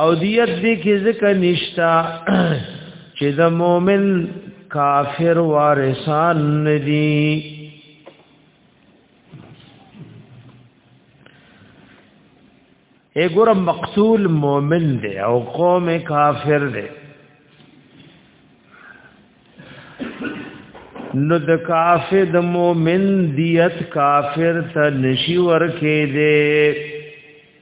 او دیت دی کی ذکر نشتا چې د مؤمن کافر وارثان ندي اے ګور مقتول مؤمن دی او قوم کافر دی نو د کافر د مؤمن دیت کافر ته نشي ورکه دی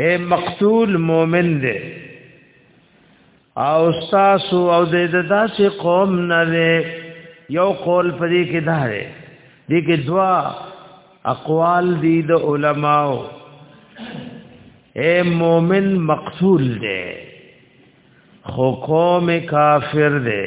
اے مقتول مومن دے او تاسو او د داسې قوم نه دی یو قول پدې کې ده دې کې دوا اقوال دي د علماو اے مومن مقتول دی خو قوم کافر دی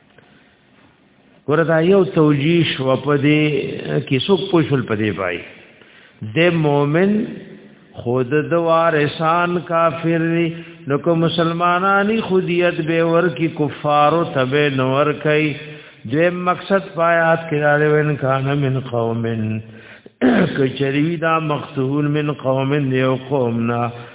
وردا یو توجیه شو په دې کې څوک پوښل په دې پای د مؤمن خود د وارثان کافر دی نو کو مسلمانانی خودیت به ور کی کفارو تبه نور کوي دویم مقصد پایات کې راځي وین کان من قومن کچریوی دا مقتول من قومن یو قومنا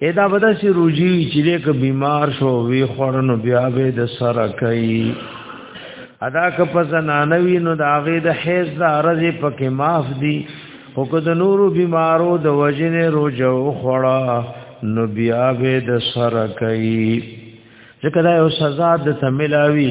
ادا بدا سی روجی چې دې ک بیمار شو وی خورنو بیا به د سره کوي ادا ک په زنانوی نو د هغه د حیز د عرض پکې معاف دي خو که د نورو بیمارو د وجنې روجو خورا نو بیا به د سره کوي ځکه دا یو سزا د تملاوی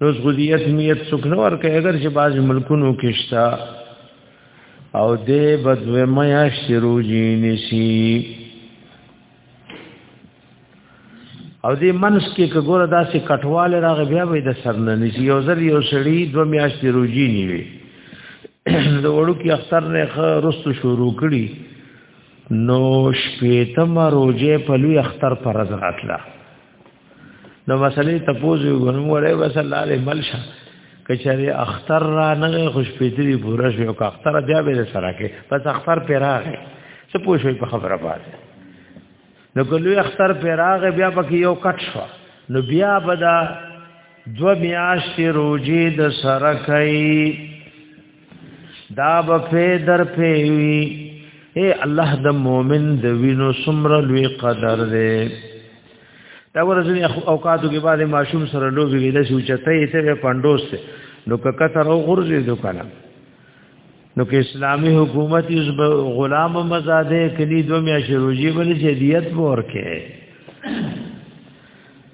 نو غذیت نیت څوک نه ورکه اگر چې باز ملکونو کې شتا او دې بدوي میا شروع جینسی او دې منس کې کګوره داسې کټواله راغ بیا وې د سرنه نسی یو ځل یو سړی دو میاشتې روجی نیوي د وړو کې اختر نه خ رستو شروع کړي نو شپېتمه روزه په لوی اختر پر ورځ راتله نو مسلې تپوز یو غنم وړه بس الله علی ملشه کچری اختر را نه خوش پیتری پورا شو او اختر بیا به سره کې بس اختر پیراغه څه پوښوي په خبره باندې نو کله اختر پیراغه بیا پکې یو کټ شو نو بیا بدا دو میاشتې روجې د سره کوي دا به په در پیوي اے الله د مؤمن د وینو سمره لوی قدر دی دا ورځې اوقاتو کې بعد ماشوم سره لوبي کې د سوچته یې ته پندوس نو ککه تر غرزه دوکانه نو که اسلامی حکومت یز غلام مزاده کلی دو میاشی روجی بلی جدیت بورکه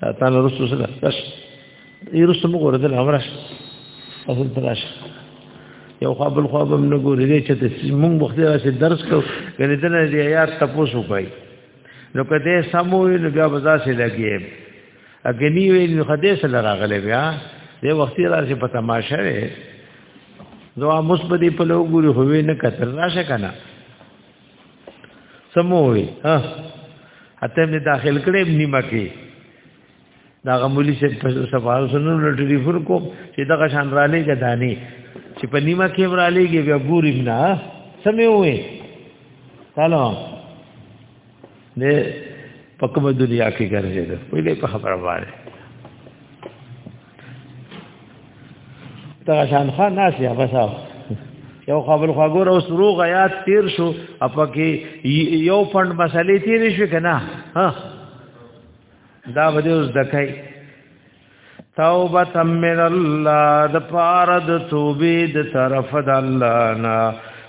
دا تا نو رسو سره تش ای رسو مو ګور دل امرش اصل تراش یو خو بل خو بم نه ګورې دې چې ته مونږ بخته راشه درس کو غنې دنه دې یار تاسو کوي نو کته سمو نو بیا بازار سي لګي اګنی وی نو خدای سره راغله بیا دې وخت راشه په تماشه وي زوا مثبتي په لوګوري هوې نه کتل راشه کنه سموي ها اته مې داخل کړې نیمه کې دا غمولی سے سفارو سنو لټری فر کو چې دا شان را لې غدانې چې په نیمه کې را لېږي بیا ګوري نه سمې وې تعالی دې پکمه دنیا کې ګرځي دا په دې په خبره واره ته شان خان ناس یا بس یو خپل خواګور او سرو غیات تیر شو اپکه یو فند مسلې تیر شو کنه ها دا بده اوس دکای توبه من الله د پاره د توبې د طرف د الله نه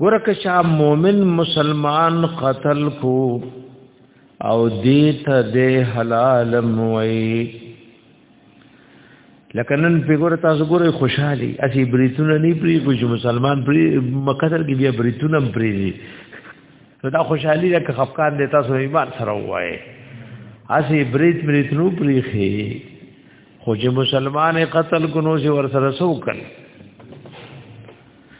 ورکه چا مؤمن مسلمان قتل کو او دیت دے حلال موئی لکه نن پیګور تاسو ګورې خوشحالي اسی بریتونه نه پری کوم مسلمان پری مقدر کې بیا بریتونه پری دي دا خوشحالي لکه خفقان دي تاسو ایمان سره وای اسی بریت بریتنو پری خي خو چې مسلمان قتل کو نو ور سره سو کړ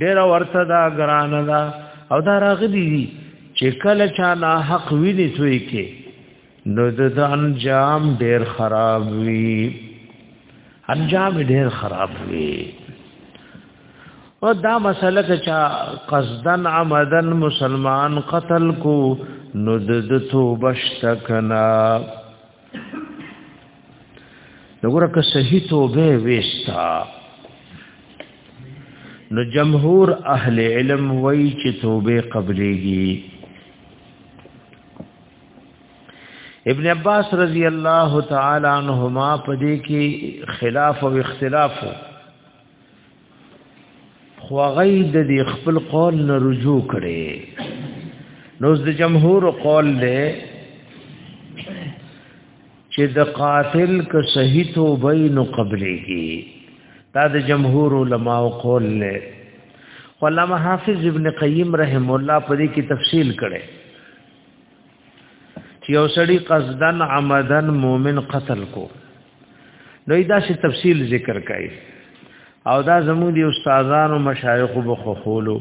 ډیر ورته دا ګران دا او دا راغلی دي چې کله چا نه حق ویني توي کې نو د انجام ډیر خراب وي انجام ډیر خراب وي او دا مسله چې چا قصدن عمدن مسلمان قتل کو نو د توبه شتکنا دغه که صحیح توبه وستا نو جمهور اهل علم وای چې توبه قبليږي ابن عباس رضی الله تعالی عنہما پدې کې خلاف او اختلاف خو غي د دې خپل قول نه رجوع کړي نو د جمهور قول دی چې د قاتل که صحیح توبه نو قبلېږي دا د جمهور علما او قول له علامه حافظ ابن قیم رحم الله په دې کې تفصیل کړي چې یو سړی قصدن عمدن مؤمن قتل کو نو دا شی تفصیل ذکر کای او دا زموږ دی استادانو مشایخ بخخولو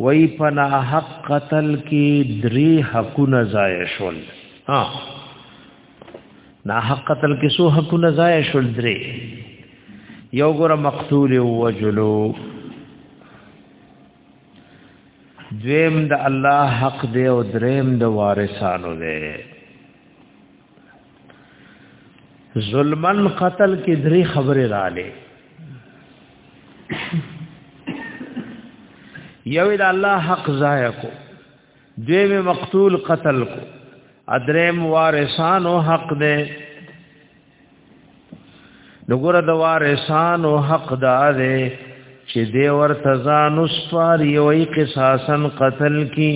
وای پنا حق قتل کی دری حقونه ضایع شول ها نا حق قتل کی سو حقونه ضایع شول دری یو ګره مقتول وجلو دویم د الله حق دی او دریم د وارثانو دی ظلمن قتل کې درې خبره رااله یو د الله حق ضایع کو دویم مقتول قتل کو ادریم وارثانو حق دې نګور د وارثانو حق دا دی چې دی ورته ځان وسپار یو ای قصاصن قتل کی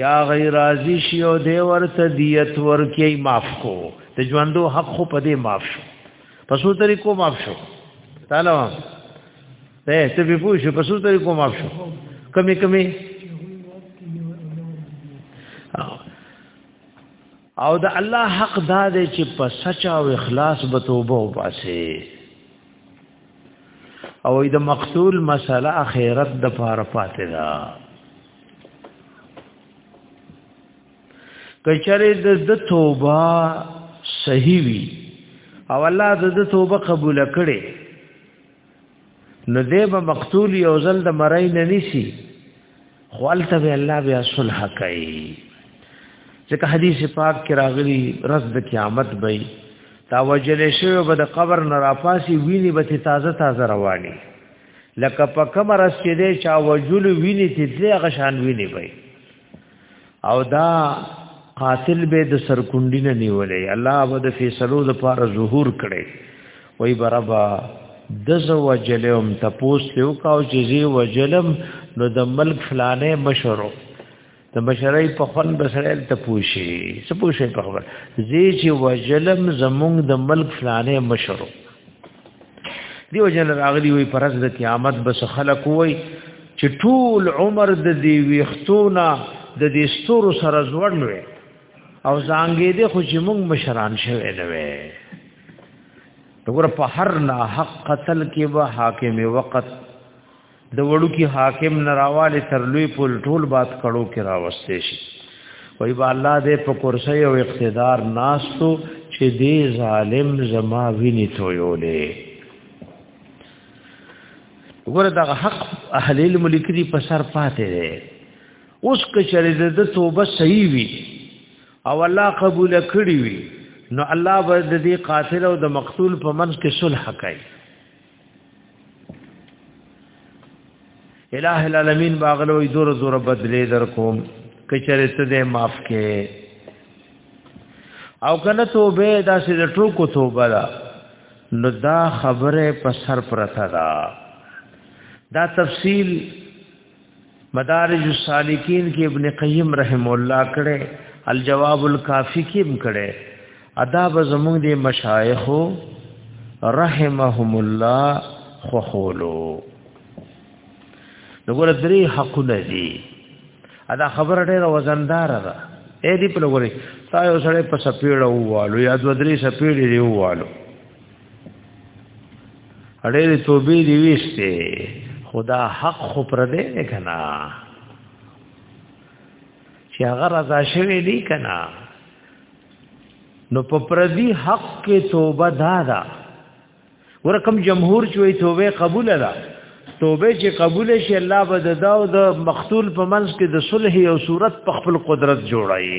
یا غیر راضی شی او دی ورته دیت ورکی معاف کو ته ژوندو حق خو پدې معاف شو پسو طریقو معاف شو تعالی ته ته به پوښ پسو طریقو معاف شو کمی کمی او د الله حق دا دی چې په سچا او اخلاص به توبه وباسي او د مقتول مسله اخرت د پاره پاتې ده کچره د توبه صحیح وي او الله د توبه قبول کړي نو دې به مقتول یو ځل د مرای نه نسی خپلته به الله بیا صلح کوي ځکه حدیث پاک کې راغلی رز د قیامت به تا وجل شو به د قبر نه راپاسی ویني به تازه تازه رواني لکه په کمر اس چې دې چا وجل ویني ته دې غشان ویني وي او دا قاتل به د سرکونډی نه نیولې الله به د فیصلو لپاره ظهور کړي وای بربا دز وجلم تپوس یو کاو چې زی وجلم نو د ملک فلانه مشرو د مشرای په خون بسرل تپوشي سپوشي په خبر زی چې وجلم زمونږ د ملک فلانه مشرو دیو جن راغلی وي پرز د قیامت بس خلق وي چې ټول عمر د دی ویختونه د دې ستورو سره ځوړن وي او زانګې دې خو چې موږ مشران شوي نه وي وګوره په هر نه حق قتل کې به حاکم وقت د وړو کې حاکم نراواله تر لوی پول ټول بات کړو کې راوستې شي وای با الله دې په کرسي او اقتدار ناستو چې دې ظالم زما ویني تویولې وګوره دا حق اهل علم لیکري په سر پاتې دی اوس کچره د توبه صحیح وي او الله قبول کړی وي نو الله به د دې قاتل او د مقتول په منځ کې صلح کوي الہ العالمین باغلو زور زور بدلی در کوم کچره ته دې معاف کې او کنه توبه دا سې ټوکو توبه دا نو دا خبره په سر پرته دا دا تفصیل مدارج السالکین کې ابن قیم رحم الله کړه الجواب الکافی کې هم کړه ادا به زمونږ د مشایخو رحمهم الله خوخولو دغه درې حقونه دي ادا خبره ډېره وزندار ده اې دې په لوري تا یو سره په سپېړه ووالو یا دوه درې سپېړې ووالو اړې توبې دی وشته خدا حق خو پر دې نه کنا چې هغه رضا شوی دی کنا نو په پردي حق کې توبه دادا ورکم جمهور چوي توبه قبول ده توبه چې قبول شي الله به د دا او د مقتول په منځ کې د صلح او صورت په خپل قدرت جوړایي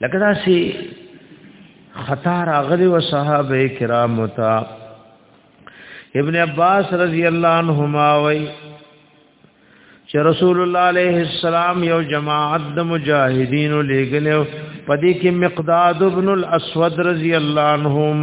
لکه دا سي خطا راغلي و صحابه کرام ته ابن عباس رضی الله عنهما وای چې رسول الله عليه السلام یو جماعت د مجاهدین لګلو پدې کې مقداد ابن الاسود رضی الله عنهم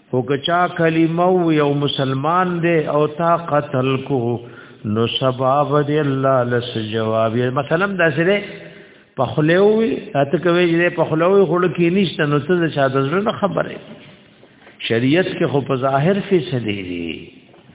او کچا کلمه یو مسلمان دی او تا قتل کو نو سبب دی الله لس جواب مثلا دا سره په خلوي اته کوي چې په خلوي خړ کې نشته نو څه د شاده زړه خبره شریعت کې خو په ظاهر فیصله دي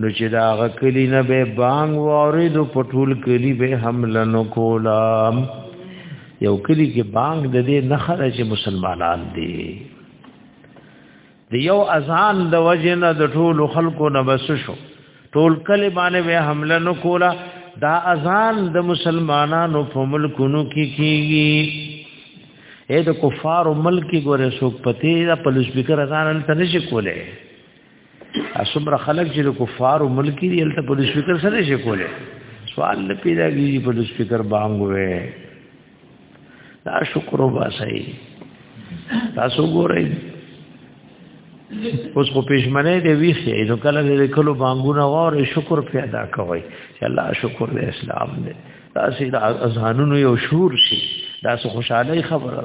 نو چې دا غ کلی نه به بانګ وارد په ټول کلی به حمله نو کولا یو کلی کې بانګ د دې نه خره چې مسلمانان دي د یو اذان د وجنه د ټول خلکو نه بس شو ټول کلی باندې به حمله نو کولا دا اذان د مسلمانانو په ملکونو کې کیږي اې د کفار ملک ګوره سوک پتی دا په لسپیکر اذان تل نشي کوله اسمره خلک چې د کفارو ملکی دی هلته په سپیکر سره شي کوله سوال نه پیدا کیږي په سپیکر باندې وې دا شکر وباسي تاسو ګورئ اوس خو پېشمنه دی ویخی نو کله دې کلو بانګونه واره شکر پیدا کوي چې الله شکر دې اسلام دې تاسو د اذهانونو یو شور شي دا څه خوشاله خبره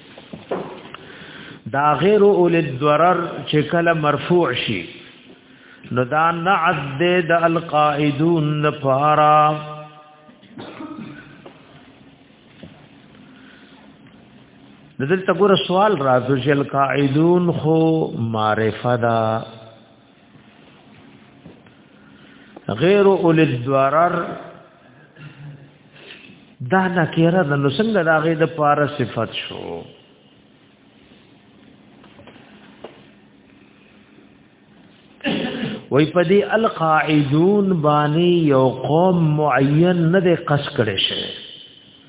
دا غیر اول الضرر چې کله مرفوع شي نو دا نعت دې د القائدون لپاره دلته ګور سوال راځي چې القائدون خو معرفه ده غیر اول الضرر دا نکره د نو څنګه دا غي د پاره صفت شو وای په دې القاعدون باندې یو قوم معین نه د قص کړي شي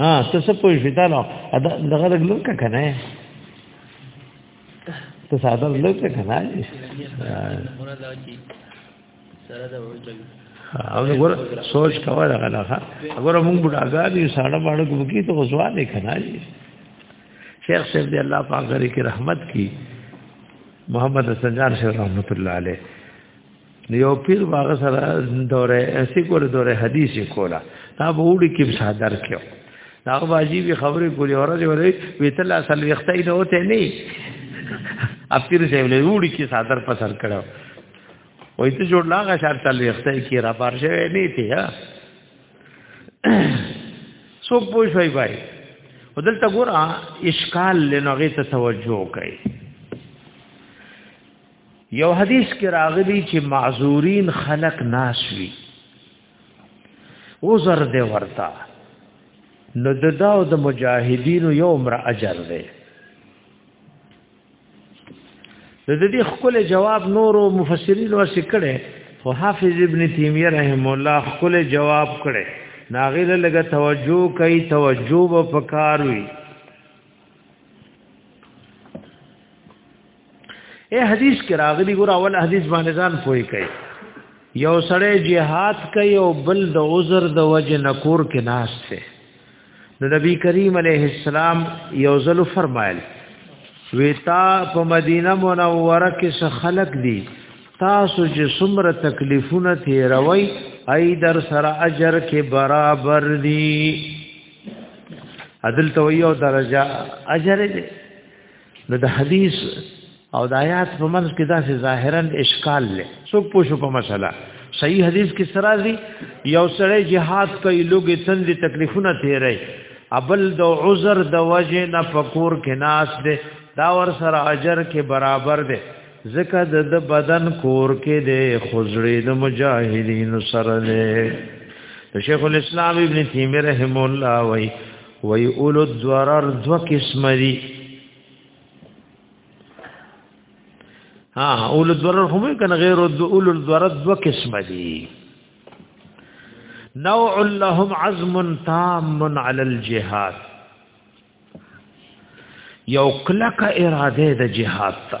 ها ته څه پوه شې دا نو دغه د ګلو کا کنه ته ساده ګلو کا کنه او ګور سوچ کوا دا غلا ها ګور موږ بډاګانی ساړه باړو کو کی ته غزوا نه کنه شیخ صاحب دی الله پاک غری کی رحمت کی محمد حسن جان شیخ رحمت الله علیه نو یو پیر باغ سره دوره اسی کول دوره حدیث کولا دا به وړي کې صادر کیو دا باجی به خبره کولی اورځ وری ویتل اصل وختای نه وته نه افیر صاحب له وړي کې صادر پسر کړو وای ته جوړ لاغه شار تل وختای کې را بار شوی نه تی ها سو پوښوي بای ودلته ګور اشکال لنغه ته توجه کوي یو حدیث کې راغلی چې معذورین خلق ناشوي عذر دی ورتا نو د دا او د مجاهدینو یو عمر اجر دی د دې خپل جواب نورو مفسرین ورسې کړي خو حافظ ابن تیمیه رحم الله خپل جواب کړي ناغیله لګه توجه کوي توجه په کار وي اے حدیث کې راغلی ګور اول حدیث باندې ځان پوي کوي یو سړی jihad کوي او بل د عذر د وجه نکور کې ناس ته نو نبی کریم علیه السلام یو ځل فرمایل ویتا په مدینه منوره کې خلق دي تاسو چې څومره تکلیفونه تیروي ای در سره اجر کې برابر دي عدل تویو درجه اجر دې نو د حدیث او د آیات په منځ کې داسې ظاهرا اشکال لې څوک پوښو په مسله صحیح حدیث کې سرازي یو سړی jihad کوي لوګي تند تکلیفونه تیري ابل د عذر د وجه نه فکور کې ناس دي دا ور سره اجر کې برابر دي ځکه د بدن کور کې د خزړې د مجاهدین سره نه شیخ الاسلام ابن تیمیه رحم الله وای وی اولو الضرر دو قسم دی ها اولو الضرر هم کنه غیر اولو الضرر دو قسم دی نوع لهم عزم تام على الجهاد یو کلک اراده د جهاد ته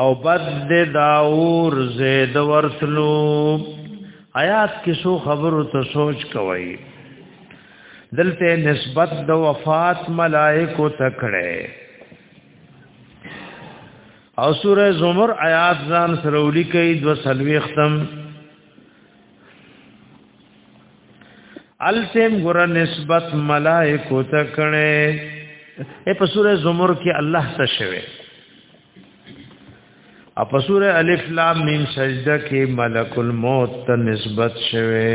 او بد د داور زید ورتلو آیات کې سو خبرو ته سوچ کوي دلته نسبت د وفات ملائکو تکړه او سوره زمر آیات ځان سرولی کوي دو سلوي ختم السم ګره نسبت ملائکو ته کړي اے په سوره زمر کې الله څه شوی ا په سوره الف لام میم سجده کې ملک الموت ته نسبت شوی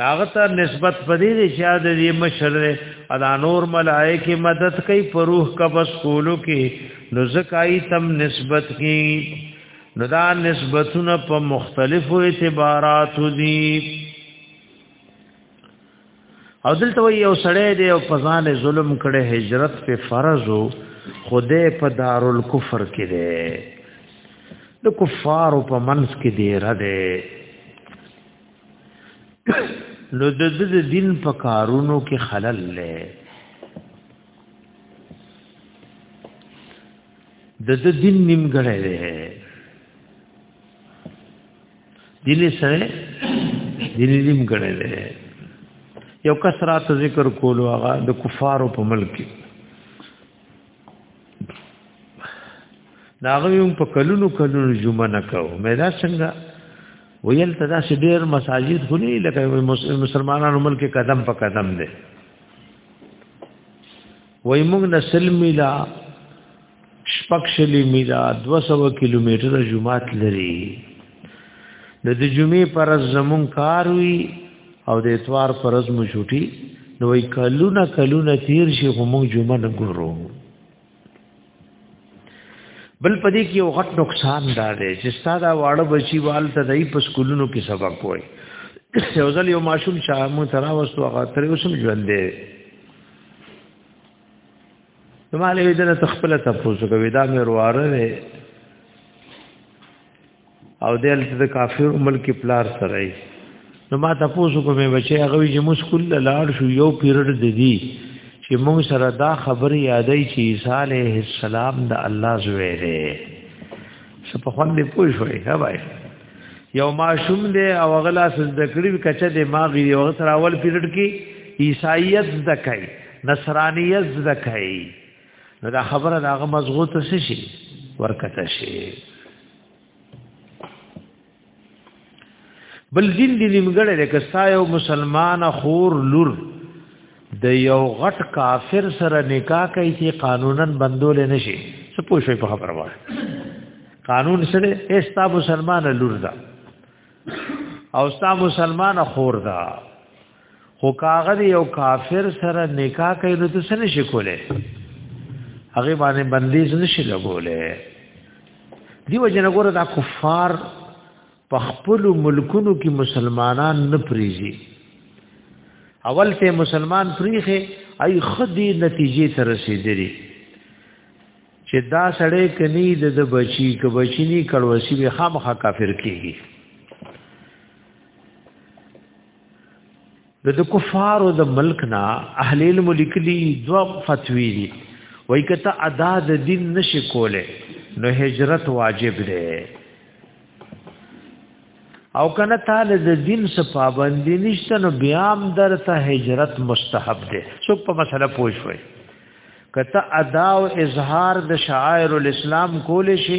ناغت نسبت پدې دي چې د دې مشر ادا نور ملائکه مدد کوي په روح قبض کولو کې نو زکای تم نسبت کی نو دا نسبتونه په مختلفو اعتباراتو دي او دلته یو سړی دی او فزان ظلم کړي هجرت په فرض او خوده په دارل کفر کې دی د کفارو په منځ کې دی را دی نو د د دین په کارونو کې خلل لې د د دین نیمګړی دی دین سره دین نیمګړی دی یو کسرات ذکر کولو هغه د کفارو په ملک کې داغه یو په کلونو کلونو جمعه نه کاو مې دا څنګه ویل تدا چې ډېر مساجد خوني لکه مسلمانانو ملک قدم په قدم دي وای موږ نسل میلا شپکشلی میلا 200 کیلومتر جمعات لري د جمعې پر زمون کار وی او د اتوار پرز مو شوټي نو وی کلونه کلونه تیر شي خو موږ جمعه نه ګورو بل پدې کې یو غټ نقصان دا دی چې ساده واړه بچي والته دای په سکولونو کې سبق وای یو ځل یو ماشوم شامو تراوستو هغه تر اوسم ژوند دی نو مالې دنه تخپل تاسو کوي دا مې ورواره او دل د کافر ملک پلار سره نو ما تاسو کومه بچي هغه چې مشکل لاړ شو یو پیریډ د دې چې موږ سره دا خبر یادای چې عیسی علیه السلام د الله زوی دی په خوان دی پوه شوې ها بای یو ماشوم دی او غلا سجده کړی کچه دی ما غي یو سره اول پیریډ کې عیسایت زده کوي نصرانیت زده کوي نو دا خبره دا غو مزغو ته شي ورکته شي بل دین دی نیمګړی دی که ستا یو مسلمان خور لور د یو غټ کافر سره نکاح کوي چې قانونا بندول نه شي څه پوښوي په خبره وایي قانون سره ایستا مسلمان لور ده او ستا مسلمان خور ده خو کاغه دی یو کافر سره نکاح کوي نو څه نشي کوله هغه باندې بندیز نشي لګوله دیو جن ګوره دا کفار په خپل ملکونو کې مسلمانان نه پریزي اول ته مسلمان پریخه ای خدي نتیجې ته رسیدلی چې دا سړی کني د بچی ک بچینی کړوسی به خامخا کافر کیږي د د کفارو د ملک نه اهل علم لیکلي دوا فتوی دي وای کته ادا د دین نشي کوله نو هجرت واجب دی او کنه تعالی د دین څخه پابندی نشته نو بیا هم درته هجرت مستحب دی څوک په مسله پوه شوي کته ادا او اظهار د شعائر الاسلام کول شي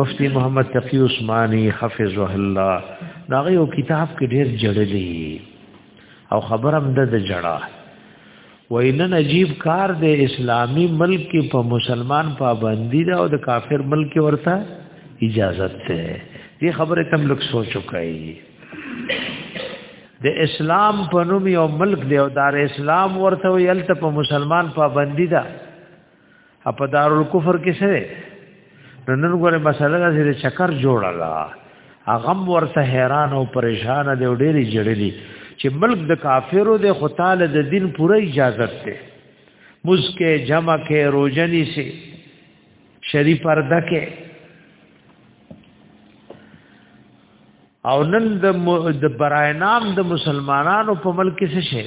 مفتی محمد تقی عثماني حفظه الله دا یو کتاب کې ډېر جړلې او خبرم د جړا ویل نجیب کار د اسلامی ملک کې په مسلمان پابندی دا او د کافر ملک کې ورته اجازه ده دې خبره تم لوک سوچ چکای د اسلام په نوم یو ملک دی او دار اسلام ورته ویل ته په مسلمان پابندی ده په دارالکفر کې سره نن غره مسله ده چې چکر جوړاله اغم ورته حیران او پریشان دی او ډېری جړلی چې ملک د کافرو د خدای د دین پوره اجازه ده مسکه جمع کې روزنی سي شری پرده کې او نن د د براینام د مسلمانانو په ملک کې څه شي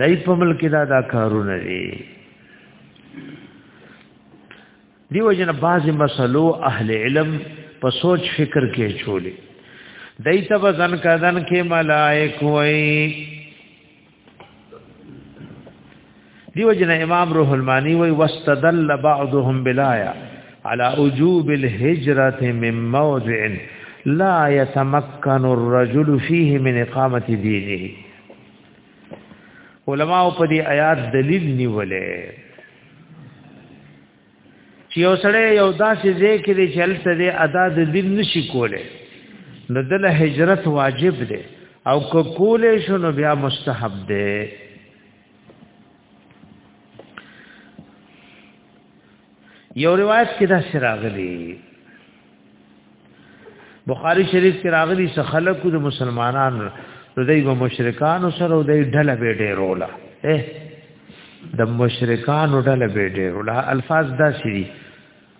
دای په ملک دا دا کارونه دي دیو جن بعض مسلو اهل علم په سوچ فکر کې چولې دای ته وزن کدن کې ملائک وای دیو جن امام روح المانی وی واستدل بعضهم بلایا على وجوب الهجره من موضع لا يتمكن الرجل فيه من اقامه دينه علماء په دې آیات دلیل نیولې چې یو سړی یو داسې ځای کې دی چې هلته دی ادا د دین نشي کولی نو دله هجرت واجب دی او که کولی شو نو بیا مستحب دی یو روایت کې دا شراغلی بخاری شریف کې راغلی څخه خلکو د مسلمانانو دوی به مشرکان سره دوی ډله به ډیرولا اے د مشرکان ډله به ډیرولا الفاظ دا شری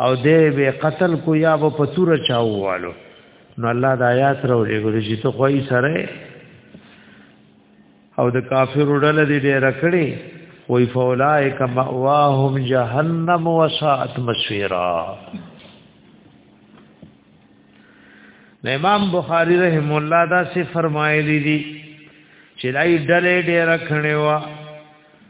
او دې به قتل کو یا به پتور چاووالو نو الله د آیات راو لګول چې ته خوای سره او د کافر ډله دې ډېر کړې وای فولائک مأواهم جهنم وساعت مسیرا نو امام بخاری رحم الله دا سی فرمایلی دي چې دای ډلې ډېر کړي وا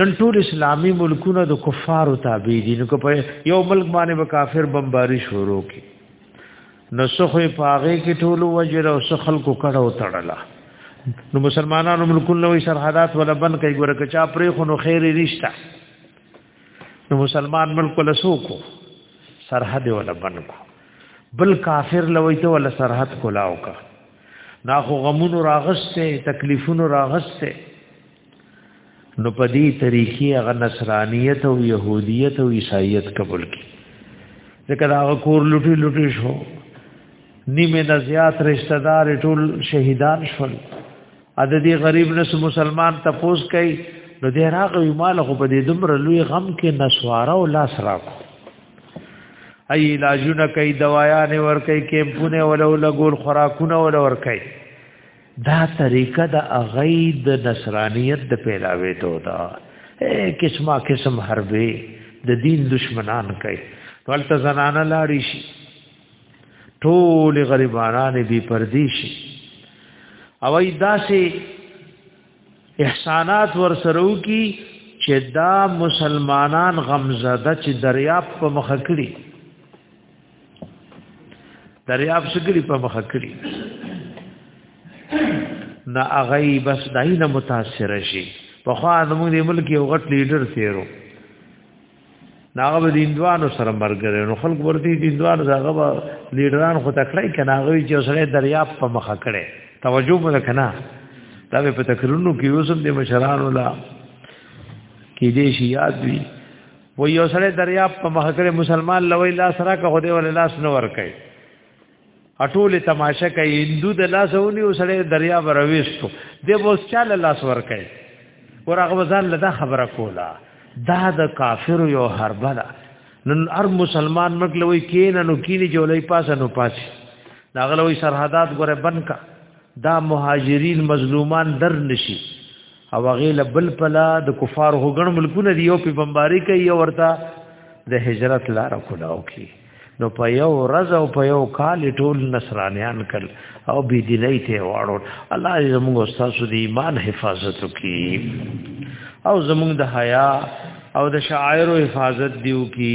نن ټول اسلامی ملکونه د کفارو تابع دي نو په یو ملک باندې به کافر بمباری شروع کی نو سخه پاغه کې ټول وجره او سخل کو کړه او تړله نو مسلمانانو ملکونه وی سرحدات ولا بن کوي ګره کچا پرې خو نو خیر رښتا نو مسلمان ملک ولا سوکو سرحد ولا بن کو بل کافر لوي ته ولا سرحد کولاو کا نا خو غمونو راغسته تکلیفونو راغسته نو په دې طریقې هغه نصرانیت او يهودیت او عیسایت قبول کی ځکه دا کور لټي لټي شو نیمه نه زیات رشتہ دار ټول شهیدان شول ا د دې غریب نس مسلمان تپوس کوي نو دې راغی مال خو په دې دمر لوی غم کې نسواره او لاس راکو ای علاجونه کوي دوايانې ور کوي کېمپونه ولو لګول خوراکونه ولو ور کوي دا طریقه د اغی د نصرانیت د پیلاوی ته دا قسمه قسم حربه د دین دشمنان کوي ولته زنانه لاړی شي ټول غریبانان بي پردي شي او ای داسې احسانات ور سره کی چې دا مسلمانان غمزده چې دریاب په مخ کړی دریاب شګری په مخ کړی نا اغی بس داینه متاثر شي په خوا زموږ د ملک یو غټ لیډر تیرو ناغه به دیندوانو سره مرګره نو خلک ورته دیندوانو داغه به لیډران خو تکړای کنه هغه چې سره دریاب په مخ کړي توجه مو کنه دا په تکرونو کې اوسم د مشرانو لا کې دې شي یاد وي و یو سره دریاب په مخکره مسلمان لوی لاس را که خدای ول لاس نه ور کوي اټول تماشه کوي هندو د لاس ونی او سره دریاب رويستو د بوس چاله لاس ور کوي ور هغه ځان لدا خبره کولا دا د کافر یو حربه ده نن هر مسلمان مګلوي کین نو کینی جولای پاسه نو پاسه داغلوي سرحدات ګره بنکا دا مهاجرین مظلومان در نشي او هغه له بل پلا د کفار هوګن ملکونه دی یو په بمباری کوي او ورته د هجرت لار کولاو کی نو په یو ورځ او په یو کال ټول نصرانیان کړ او بی دیني ته واړو الله دې زموږ استاد دې ایمان حفاظت وکي او زموږ د حیا او د شاعر حفاظت دیو کی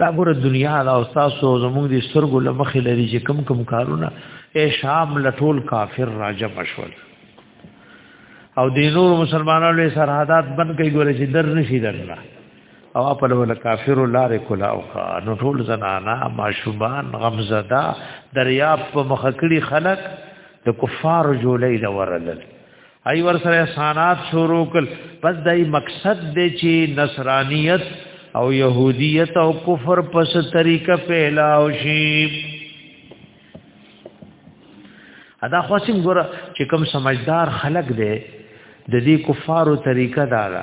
دا ګوره دنیا دا استاد سو زموږ دي سترګو لمخې لري چې کم کم کارونه اے شام لټول کافر راجه مشول او دینور مسلمانانو له سرحدات بند کوي ګوره چې در نشي درنه او خپل ول کافر لارې کلا او نو ټول زنانا ماشومان غمزدا دریاب په مخکړي خلق د کفار جولې لورل ای ور سره احسانات شروع کړ پس دای مقصد دی چې نصرانیت او يهودیت او کفر پس طریقه پهلاو شي ادا خواسم ګور چې کم سمجدار خلق دی د دې کفارو طریقه دا ده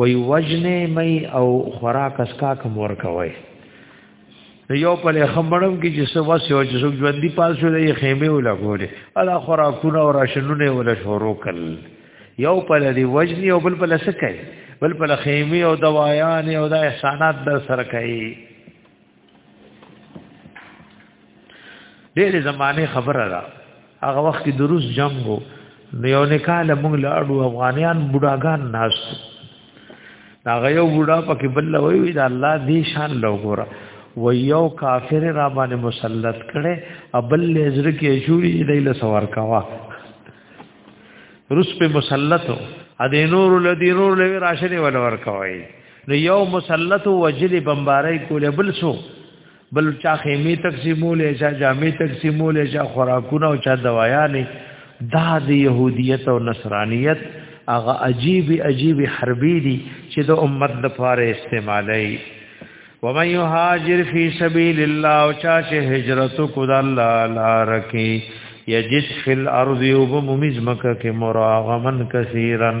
وی وجنه مې او خوراک اسکا کوم ور کوي یو په خمړم کې چې سوا سو چې څوک ژوند دی پاسو لري خیمه ولا ګوره الا خوراکونه او راشنونه ولا شروع کړ یو په لري وجنی او بل په لسکای بل په خیمه او دوايان او د احسانات در سره کوي ډېر زمانه خبره ده هغه وخت د روس جنگ وو نو یو نکاح له موږ لاړو افغانیان بډاګان ناس هغه یو بډا پکې بل وی دا الله دې شان لوګورا و یو کافر را باندې مسلط کړي ابل لزر کې جوړي دې له سوار کوا روس په مسلط ا دې نور لدی نور لوي راشنه ولور کوي نو یو مسلط وجلی بمبارای کوله بل سو بل چا خیمه تقسیمولې چا جامې تقسیمولې چا خوراکونه او چا دوايانې دا د يهودیت او نصرانیت هغه عجیب عجیب حربي دي چې د امت د فاره استعمالي ومن يهاجر في سبيل الله او چا چې هجرت کو د الله لار کې یجد فی الارض وبمزمک کې مراغمن کثیرن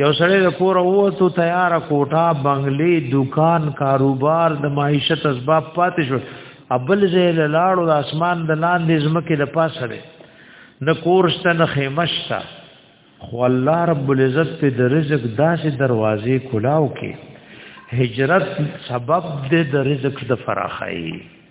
یو سړی د کور ووتو تیار کوټه بنگلې دکان کاروبار د معیشت اسباب پاتې شو ابل زیل لاړو د اسمان د لاندې زمکه د پاسه دی نه کورشته نه خیمشته خو الله رب العزت په د رزق داسې دروازې کلاو کې هجرت سبب د رزق د فراخای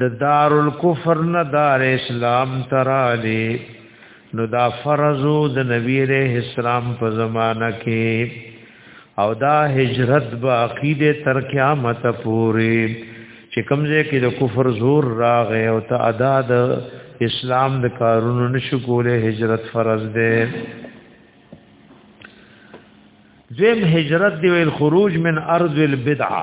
د دار الکفر نه دار اسلام ترالی نو دا فرضو د نبی علیہ السلام په زمانہ کې او دا هجرت باقی دې تر قیامت پورې چې کمزې کې د کفر زور راغې او ته ادا د اسلام د کارونو نشو کولې هجرت فرض دې زم هجرت دی ویل خروج من ارض البدعه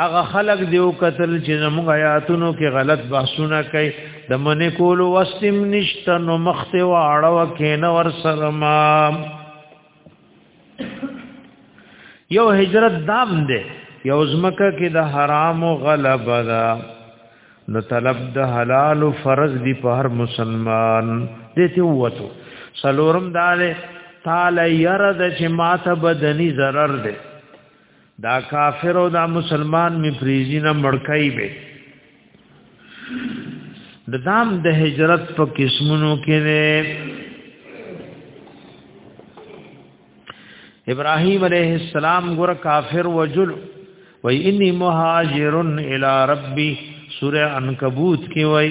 هغه خلق دیو قتل چې زموږ آیاتونو کې غلط بحثونه کوي د منې کول وسم نشته نو مخته واړه وکین ور سره ما یو هجرت دام دی یو زمکه کې د حرام او غلبه ده نو طلب د حلال او فرض دی په هر مسلمان دې ته وته سلورم داله تعالی ير د چې ماته بدني zarar ده دا کافر او دا مسلمان می پریزی نه مړکای به د دام د هجرت په قسمونو کې نه ابراهيم عليه السلام ګور کافر وجل وای انی مهاجر الی ربی سوره عنکبوت کې وای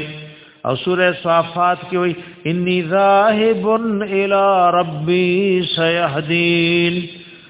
او سوره صافات کې وای انی ذاهب الی ربی سیهدین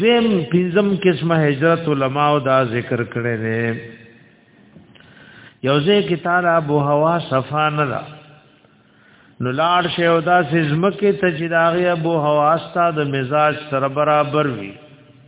دیم پنځم قسمه هجرت علماء دا ذکر کړي دي یو ځای کې تعالی ابو هوا صفا نه ده نو لاړ شي او دا سزمکه ته چې داغه ابو هوا ستاد مزاج سره برابر وي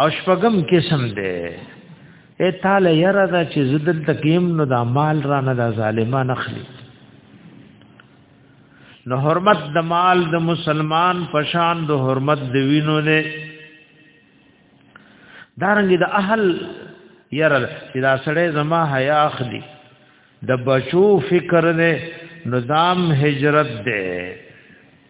او شپغم قسم دی اے تعالی یرا دا چې زدل تکیم نو دا مال را نه دا ظالمان اخلي نو حرمت د مال د مسلمان پشان د حرمت د وینو نه دارنګ د اهل یرا چې دا سړی زما حیا اخلي د بچو فکر نه نظام هجرت ده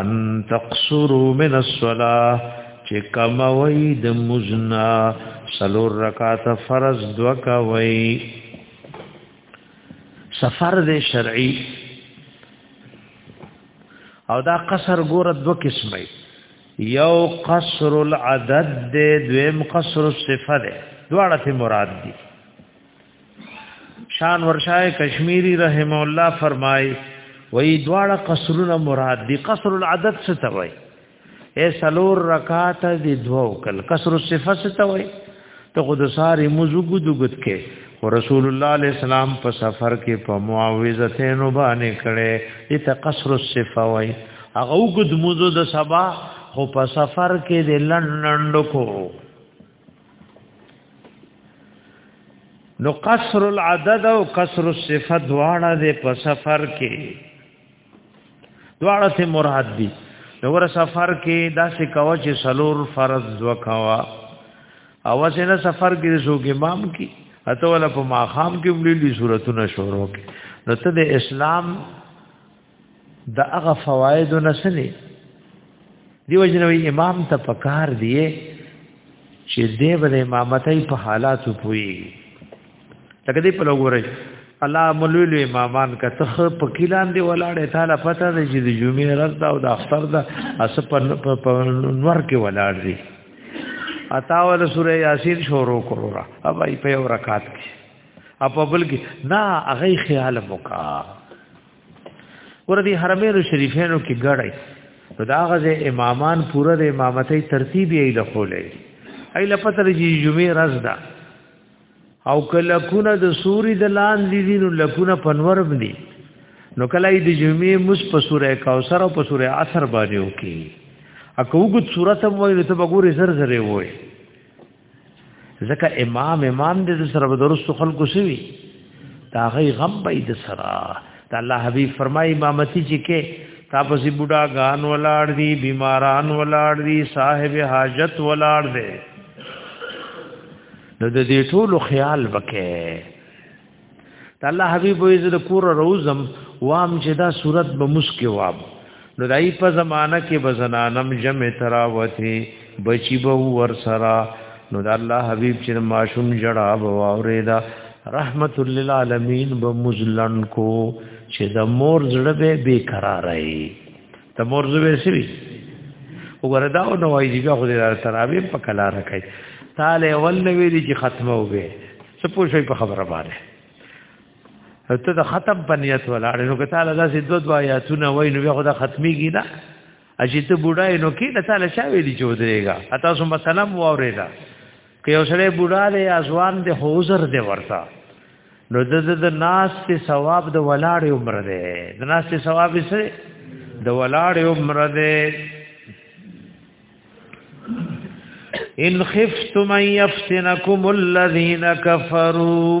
ان تقصروا من الصلاه چې کموي د مزنا سلور رکعات فرض دو کوي سفر دې شرعي او دا قصر ګور دو قسمه یو قصر العدد دې دویم قصر الصفه دې دواړه مراد دي شان ورشای کشمیری رحم الله فرمای وی دواړه قصرونه مراد دي قصر العدد څه ته وای اے سلور رکعات دي دوو کل قصر الصفه څه ته وای ته خود ساری مزګو دغت کې او رسول الله علیه السلام په سفر کې په معاوضتین باندې کړي ایت قصر الصفه وای هغه وګد مزو د سبا خو په سفر کې د لندن کو نو قصر العدد او قصر الصفه دواړه د په سفر کې دواړه ته مراد دي نو ور سفر کې دا څه کاوه چې سلور فرض وکاوه او څنګه سفر کې زوګ امام کې اته ولا په ماخام کې ویلي صورتونه شروع کې نو ته د اسلام د هغه فواید نسلی دیو جنوی امام ته پکار دی چې دې بل امامتای په حالاتو پوي لکه دې په لګورې الله مولول امامان کا تخ په کلان دی ولاړې تعالی پته دی چې د جمعې ورځ دا او د اختر دا اس په نور کې ولاړ دی اتا ول سوره یاسین شروع کړو را اوبای په یو رکعت کې اپ بل کې نا هغه خیال وکا ور دي حرمینو شریفینو کې ګړای نو دا غزه امامان پوره د امامتۍ ترتیب یې لخولې ای لپتر جی جمعې راز دا او کله کونه د سوري د لاندې دي نو لکونه پنور بني نو کله د جمعې مس په سورې کوثر او په سورې اثر باندې وکي اکه وګت صورت هم وایي ته بګوري زر زر وایي ځکه امام امام دې سره به درست خلکو سوي دا غي غم به دې سره دا الله حبيب فرمای امامتي چې کې تاسو سي بوډا غان ولاړ دي بيماران ولاړ دي صاحب حاجت ولاړ دي نو د دې ټولو خیال وکې ته الله حبيب وې زه د کور روزم وام چې دا صورت به مسکه واب نو دای په زمانہ کې بزنانم جمع تراوته بچي به ور سرا نو د الله حبيب چې ماشوم جړا به واورېدا رحمت للعالمین به مزلن کو چې د مور زړه به بیقرار وي ته مور زوی سوي وګوره دا نو وایي چې خو دې را تراوی په کلا راکای تعالی ول نو ویلي چې ختمه وګه څه پوښي په خبره باندې ته د ختم په نیت ولاړ نو که تعالی دا سې دوه دوا یا تونه وای نو خو دا ختميږي نه اجي ته بډای نو کې د تعالی شاوې دي جوړېږي اته سم سلام واورېدا که یو سره بوډا دی ازوان دی خو عذر دی ورته نو د د ناس ته ثواب د ولاړ عمر دی د ناس ته ثواب یې سره د ولاړ عمر دی ان خفتم ان يفتنكم الذين كفروا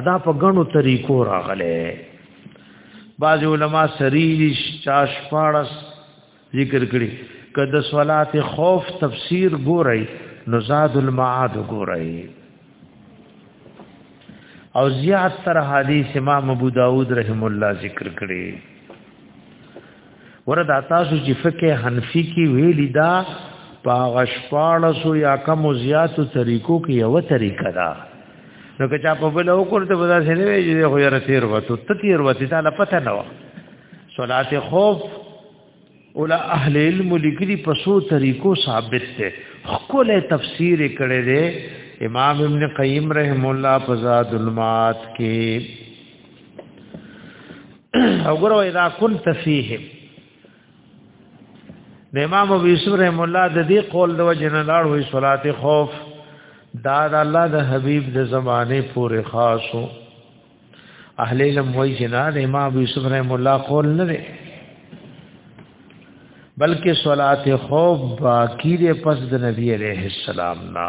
ادا په غنو طریقو راغله بعض علما سریش چاش پاړس ذکر کړي کده صلات خوف تفسیر ګورئ نو زاد المعاد ګورئ او زیات تر حدیث امام ابو داود رحم الله ذکر کړي وردا تاسو چې فقه حنفي کې ویلی دا پاغه شپاړسو یا کم زیاتو طریقو کې یو طریقه ده نو که چا په بل او کوته بدا سي نه وي خو یې رتیر وته ته تیر وته تعالی پته نه و صلات خوف اولا اهل علم لګري په سو طریقو ثابت ده خپل تفسیر کړي ده امام ابن قیم رحم الله فزاد المات کې او ګورو اذا كنت فيهم د امام ابو یوسف رحم الله د دې قول د وجنه لاړ وی صلات خوف دا د الله د حبیب د زمانه پورې خاصو اهل علم وی جنا د امام ابو یوسف رحم الله قول نه دی بلکې صلات خوف باقی د پس د نبی عليه السلام نه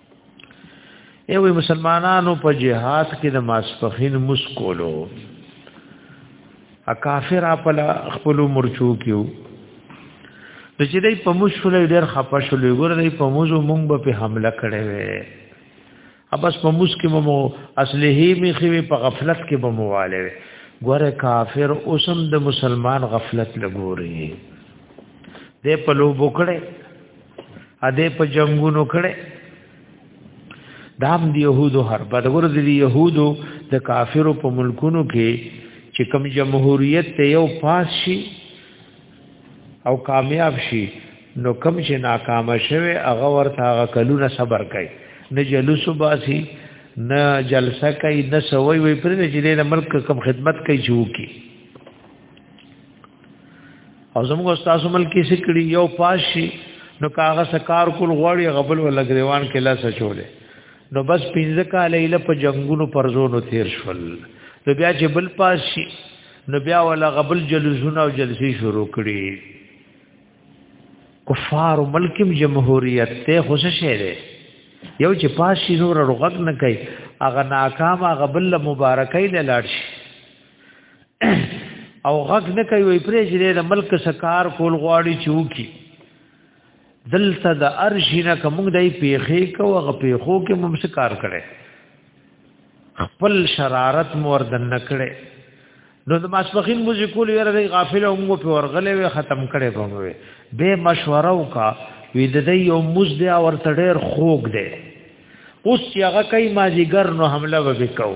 یو مسلمانانو په جهاد کې د ماسپخین مسکولو ا کافر خپل خپل مرچو کیو د چې دای په مشول ډیر خپه شول ګور دای په موزو مونږ به په حمله کړي وې ابس په موس کې مو اصله می خوي په غفلت کې به مواله وې ګور کافر اوسم د مسلمان غفلت لګوري دې په لو بوکړي ا دې په جنگونو کړي دام دی يهودو هر بدګور دی يهودو د کافرو په ملکونو کې چې کوم جمهوریت ته یو پاس شي او کامیاب شي نو کوم چې ناکام شوه هغه ورته هغه کلونه صبر کوي نه جلوس باسي نه جلسه کوي نه سوي وي پر دې چې د ملک کوم خدمت کوي چې وکي او زموږ استاد ملک کې سکړي یو پاشي نو کاغه سکار کول غوړي غبل ولا غریوان کې لاس چولې نو بس پینځه کال ایله په جنگونو پرزونو تیر شول نو بیا چې بل پاس شي نو بیا ولا غبل جلوسونه او جلسې شروع کړي کفار ملکم جمهوریت ته خوش شه ده یو چې پاس شي نور رغت نه کوي اغه ناکام اغه بل مبارکۍ لاړ شي او غږ نه کوي وي پرې چې د ملک سکار کول غواړي چوکي دلته د ارشینا کوم دای پیخې کو غ پیخو کې مم سکار کړي خپل شرارت مور د نکړي نو د ماسپخین موزي کول یې غافل او موږ په ورغلې وي ختم کړي کوموي به مشوره وکا وی د دې یو موز دی او ورته ډېر خوګ دی اوس یغه کای ماجیګر نو حمله وکاو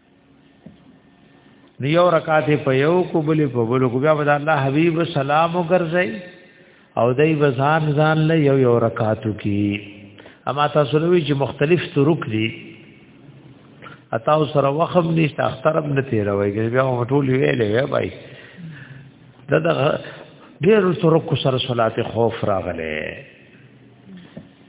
یو رکعت په یو کو بل په بل کو بیا بدا الله حبیب سلام وګرځي او دای بزان ځان له یو یو رکعت کی اما تاسو لوي چې مختلف طرق دي اتا سره وخم نشته اخترب نه تیروي بیا ټول ویلې وای بای دا د ډېر طرق سره صلات خوف راغله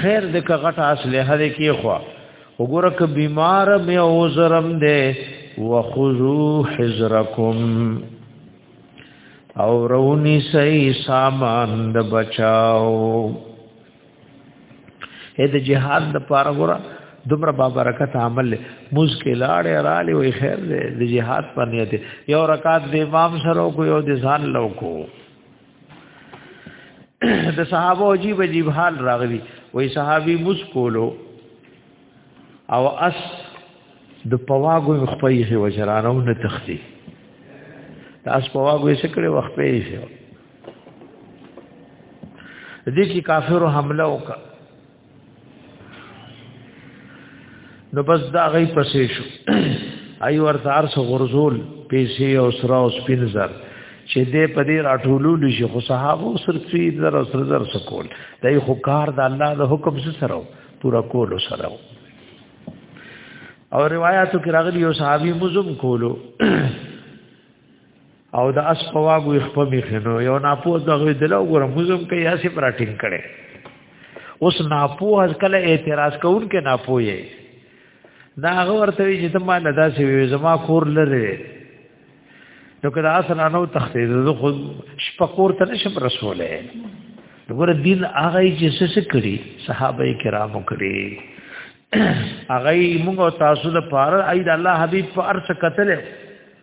خیر د کغټه اصله هره کې خو وګوره ک بیمار مې اوزرم دې وخذو حذرکم او رونی سي سامان د بچاو اې د جهاد د پاره ګوره دومره با برکت عمل موز کې لاړې رالې وي خیر دې د جهاد په نیت یو رکعت د امام سره کو یو د ځان لوکو د صحابه عجیب عجیب حال راغلی وای صحابي مس کولو او اس د پواګو خپې هي وجرانو نه تختی تاسو پواګو یې شکړې وخت په یې دې کې کافرو حمله وکړه نو بس دا غي پسې شو ای ورته ارس غرزول پیسې او سره او سپین زر چې دې په دې راټولول شي خو صحابه سر څی زر او سر زر سکول دای خو کار د الله د حکم سره پورا کول سره او روایتو کې راغلی یو صحابي مزم کولو او د اس په واګو یې خپل مخینو یو ناپوه دغه دلو ګورم مزم کې یا سي پراټینګ کړي اوس ناپوه کله اعتراض کوون کې ناپوه یې دا هغه ورته وی چې ما نه داسې وی زما کور لره نو کله اصل انو تخته زه خو شپکور ته نشم رسوله دغه دین هغه چې څه کړی صحابه کرامو کړی هغه موږ تاسو د پاره اې د الله حبیب په ارث قتل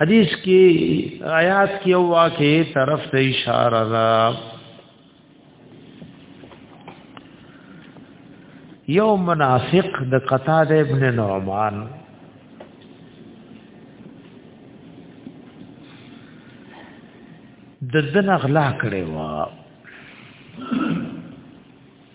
حدیث کې آیات کې او واقع طرف ته اشاره ده یو منافق د قتاده ابن نعمان د دن اغلا کړي وا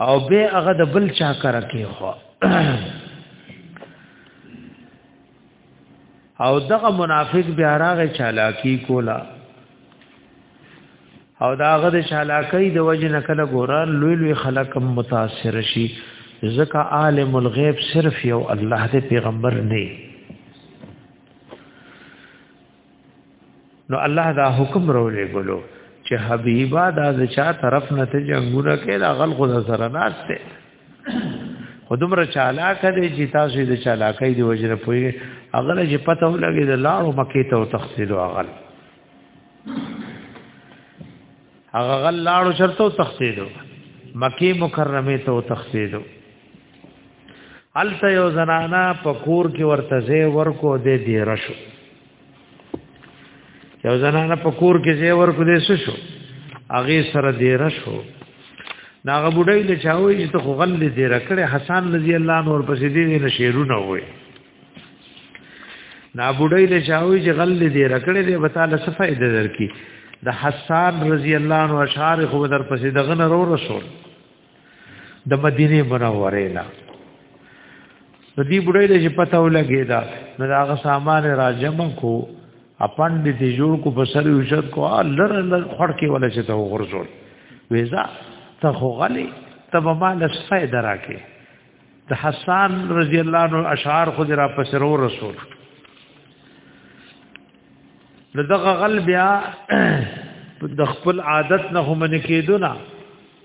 او به هغه د بل چا کار کوي خو او دغه منافق بیا راغی چالاکی کولا او داغه د چالاکی د وجه نه کله ګوران لوی لوی خلک متاثر شي ځکه عالم الغیب صرف یو الله د پیغمبر نه نو الله دا حکم رولې ګلو چې حبيبا دا د چا طرف نه ته جنگونه کې دا غل خود سره ناشته خودم را چالاک دي چې تاسو د چالاکۍ دی وجره پوي اغل چې پته ولګي د لاړو مکه ته تخصیل اغل هغه غل لاړو شرطو تخصیل مکه مکرمه ته تخصیل الته یو زنانا په کور کې ورته زی ورکو دې دې رشو یو زنانا په کور کې زی ورکو دې شو هغه سره دې رشو ناغه بډای له چاوي چې ته غل دې رکړې حسن رضی الله نور پسې دې نه شیرونه وې نا بډای له چاوي چې غل دې رکړې دې وتاله صفه دې درکې د حسن رضی الله نو اشعار خو در پسې دغه نه رو رسول د مدینه منورې نه د دې بډای له پته ولګی دا نو هغه سامان راجم کو اپن دې جوړ کو په سر یوشت کو لر لر خړ کې ولا چې ته غرزول ویزا ته خو غلی ته به مال سفه دراکې د حسان رضی الله عنه اشعار خو را پس رو رسول دغه غل بیا د خپل عادت نه هم نه کېدونه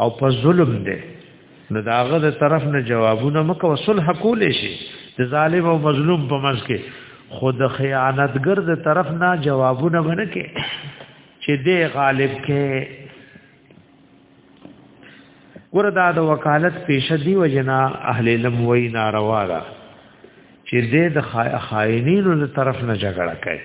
او په ظلم دی نو داغه د طرف نه جوابونه مکو صلح کول شي د ظالم او مظلوم په منځ کې خود خیانتګر د طرف نه جوابونه ونکې چې دی غالب کې ګور دا د وکالت پیشه دی وجنا اهل علم وای ناروا را چې د خائنینو د طرف نه جګړه کوي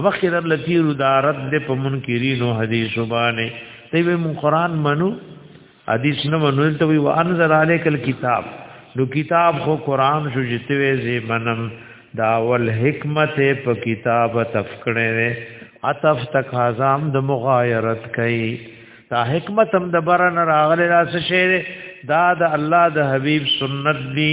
ابخیر لتیر دا رد دې په منکرین او حدیث باندې ته به مون قران منو حدیث نه منو ته وی وانزل علیک الكتاب نو کتاب خو قران شو جتوي زی منم دا ول حکمت په کتاب تفکړې عطف تقاضام د مغایرت کوي دا حکمت هم د برن راغله راس شعر دا د الله د حبیب سنت دی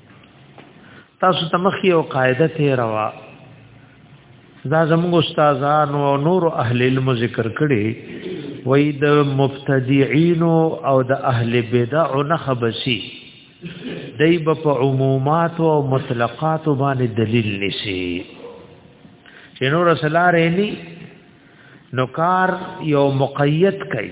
تاسو ته مخ یو قاعده ته روا دا زموږ استادان او نور اهل علم ذکر کړي وای د مبتدعين او د اهل بدع نه خبسي دای په عمومات او مطلقات باندې دلیل نشي چې نور سلاره ني نو کار یو مقید کوي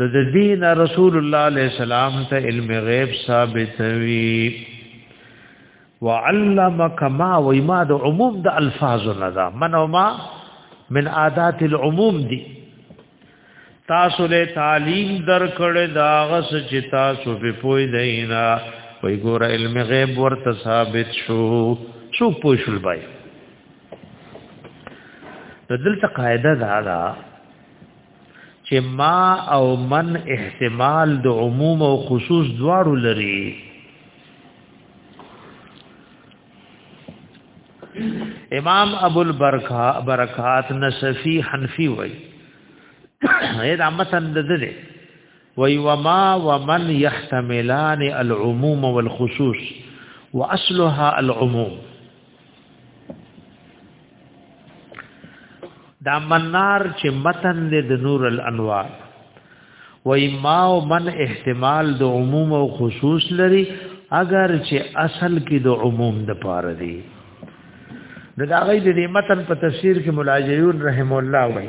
نو د دین رسول الله علیه السلام ته علم غیب ثابت وی وعلمک ما و ما د عموم د الفاظ نه دا من او ما من عادات العموم دی تاسو له تعلیم در کړه دا غس چې تاسو په پوی دینا وی ګور علم غیب ورته ثابت شو شو پوښل بای دلته قاعده دا ده چې ما او من احتمال د عموم او خصوص دواړو لري امام ابو البرکات نصفی حنفی وای اې دا متن د دې وی وما ومن يحتملان العموم والخصوص واصلها العموم دا منار چې متن دې د نور الانوار وای ما او من احتمال د عموم او خصوص لري اگر چې اصل کې د عموم د پاره دی د دا غي د متن په تفسیر کې ملاجعون رحم الله وای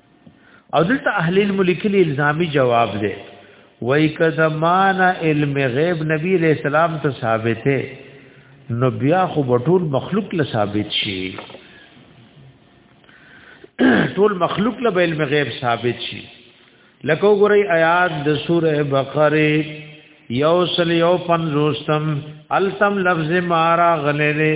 او دلته اهل علم لیکلي الزامي جواب دی وای کده مان علم غیب نبی علیہ السلام ته ثابته نو بیا خو بټول مخلوق له ثابت شي ټول مخلوق له علم غیب ثابت شي لکه وګورئ آیات د سوره بقره یو سل یو پنځوستم التم لفظ مارا غلره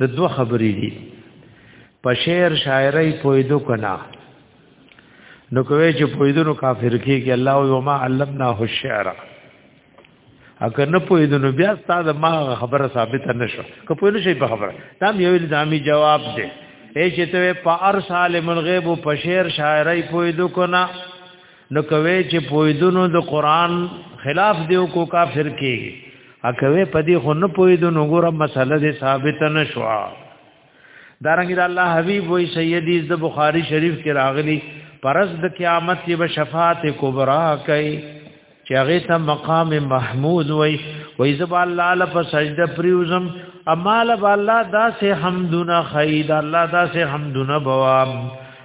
د دوه خبرې دي په شعر شاعرۍ پویدو کنا نو کوي چې پویدو نو کافر کیږي الله او ما علمنا هو الشعر اګه نه پویدو نو بیا ستاسو ما خبره ثابت نه شو که پویدو شي په خبره دا یو الزامي جواب دی اے چې ته په ارسال من غیب او په شعر شاعرۍ پویدو کنا نو کوي چې پویدونو د قران خلاف دیو کو کافر کیږي ا کوي پدی خو نه پویدونو ګور مسله دې ثابت نه شو دارنګ د الله حبیب وای سیدی د بخاری شریف کې راغلی پرز د قیامت کې به شفاعت کبرا کوي چې هغه ته مقام محمود وای وای زب الله ل په سجده پریوزم امال الله داسې حمدنا خید الله داسې حمدنا بوام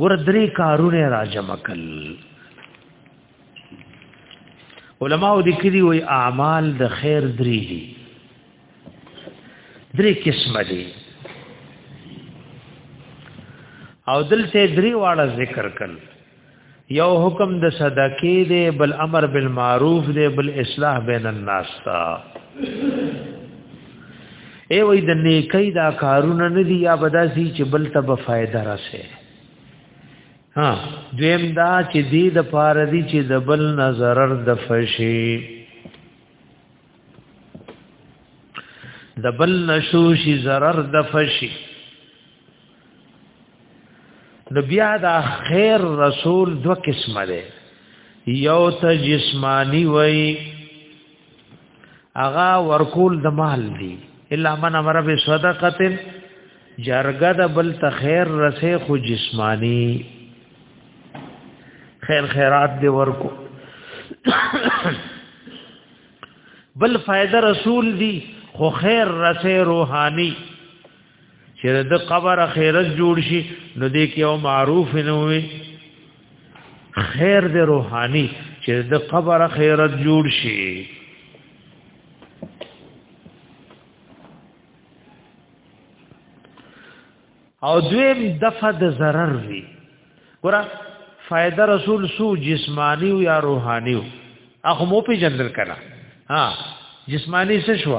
ګور درې کارونه راجم کل علماء د کلی وی اعمال د خیر درې دي درې قسم دي او دلته درې واړه ذکر کړل یو حکم د صدقې دی بل امر بالمعروف دی بل اصلاح بین الناس تا ای وای د نیکي دا کارونه نه دی یا بداسي چې بل ته به فائدہ راسي ها دویم دا چې دی د پاره دی چې د بل نظر د فشي د بل نشوشي zarar د فشي نو بیا دا خیر رسول دو قسمه ده یو ته جسمانی وای اغا ورکول د مال دی الا من امر به صدقه جرګه د بل ته خیر رسې خو جسمانی خیر خیرات دی ورکو بل فائدہ رسول دی خو خیر رسې روحانی چې د قبر خیرت جوړ شي نو دې کې او معروف نه وي خیر د روحاني چې د قبر خیرت جوړ شي او دویم دفع د zarar وی ګور فائدہ رسول سو جسمانی او یا روحانی اخو مو په جندل کړه ها جسمانی څه شو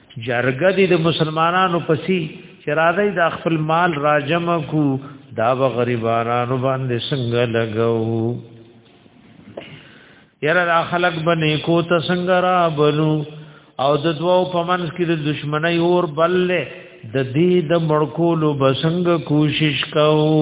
جرګه دي د مسلمانانو پسي چې راځي د خپل مال راجم کو دا به غریبانو باندې څنګه لګاو یره دا خلق بنې کو ته څنګه را بنو او د دوو پمنس کې د دشمنی اور بل له د دې د مړکولو بسنګ کوشش کوو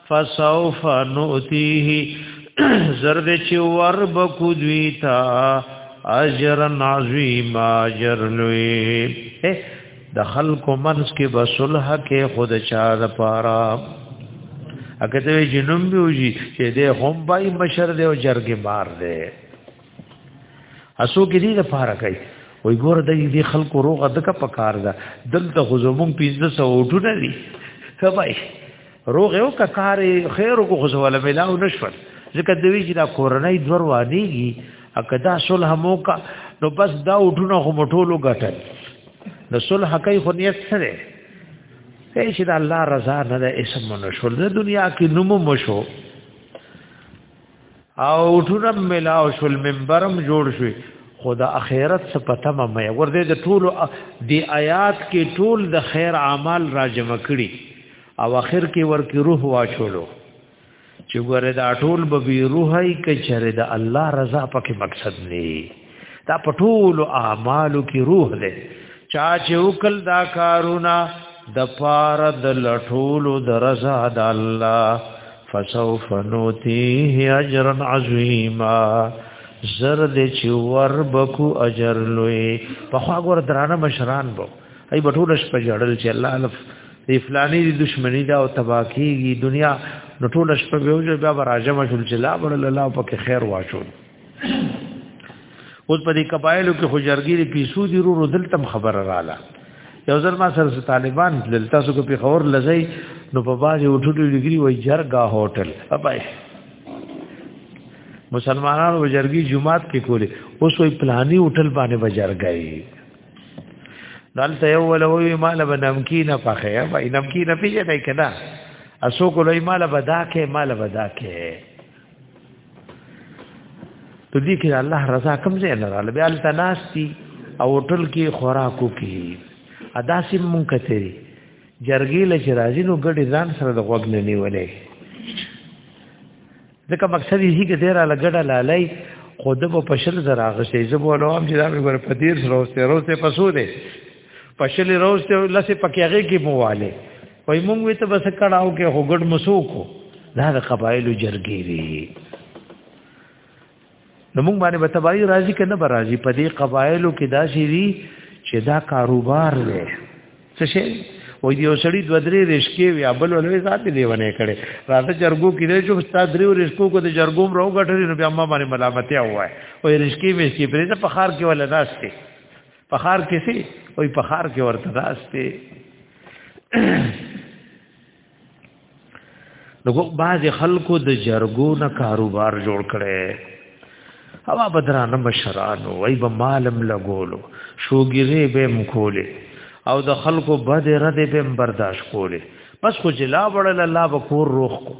فسوف نؤتیه زرد چې ور بکو دوی تا اجر عظیم اجر لوی د خلق منس کې بسلح کې خود چا د پارا اګه ته جنوم بیوږي چې د هم بای مشر دی او جرګ مار دی اسو کې دې د پارا کوي وای ګور د دې خلکو روغه دغه پکار ده دلته خو زمونږ 1500 وټونه دي خبای روغ یو کار خیر کو خو ولا ملاو نشول ځکه دوی چې دا کورنۍ دور واديږي اکدا صلح موکا نو بس دا وټونه خو مټولو غټل نو صلح کوي خو نیت سره کوي چې دا الله رضا نه ده اسم نشول د دنیا کې نوم مشو او ټول ملاو شل منبرم جوړ شوی خدا اخرت څه پته مې ورته د ټول دی آیات کې ټول د خیر اعمال راجم کړي او اخر کې ورکی روح واچولو چې ګوره دا ټول به روحي کې چره د الله رضا پکې مقصد نه دا په ټول اعمالو کې روح دی چا چې وکړ دا کارونه د پار د لټولو د رضا د الله فسوف نوتیه اجرا عظیما زر دې چې ور بکو اجر لوی په خوا ګور درانه مشران بو ای بټول شپه جړل چې الله الف دی فلانی دی دشمنی دا او تباکیږي دنیا نو ټول شپه به وځي بیا راځم چې لا بر الله پکې خیر واچو اوس په دې قبایلو کې خو جرګې لري پیسو دی رو ردل تم خبر رااله یو ځل ما سره طالبان دل تاسو کو په خور لځي نو په باز یو ټوټو لګري وای جرګه هوټل اپای مسلمانانو جرګي جمعات کې کولې اوس وای پلاني هوټل باندې بجرګای دلته یو ولوي مال به نمکین پخې وای نمکین پیژنې کدا اسو کولای مال به دا کې مال به دا کې په دې کې الله رضا کوم ځای نه رااله بیا الته ناشتي او هوټل کې خوراکو کې ادا سیم مونږ کتري جرګې له جرازي نو ګډي ځان سره د غوګ نه نیولې ځکه مقصد یې کې ډیر له ګډه لالای خود په پشل زرا غشې زبولو هم چې دا مې ګور په دیر سره اوسه روسه پسو دې پشل روسه لسه پکې هغه کې مواله وای مونږ وی ته بس کړهو کې هوګډ مسوکو دا د قبایلو جرګې وی نو مونږ باندې بتبای راضی کنه به راضی په دې قبایلو کې دا شی وی چې دا کاروبار دی څه شي وای دی اوسړي دو درې رشکې وی ابل ولې ذات دی ونه کړي راته جرګو کې دی چې استاد درې رشکو کو د جرګوم راو غټري نو بیا ما باندې ملامتیا وای وای رشکې مې چې پرې ته په خار کې ولا ناشته پخار کې سي وای پخار کې ورته راسته نو بعض خلکو د جرګو نه کاروبار جوړ کړي هوا بدرانه مشران وای به مالم لګولو شوګری به مخوله او د خلکو بد رد به برداشت کوله پس خو جلا وړل الله بکور روخ کو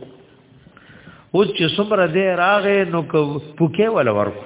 او چې صبر دې راغې نو پوکې ول ورکو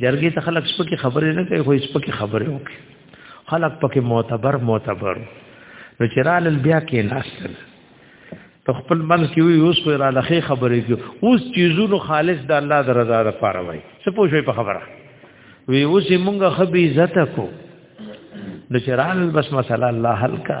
جرګې ته خلک سپکې خبرې نه کوي خو سپکې خبرې وکړي خلک پکې معتبر معتبر نو چې رالل بیا کې ناستل ته خپل منځ کې وي اوس خو را لخې خبرې کې اوس چیزونو خالص د الله د رضا لپاره وای څه پوښوي په خبره وی اوس مونږه خبي عزت کو نو چې رالل بس مسله الله حل کا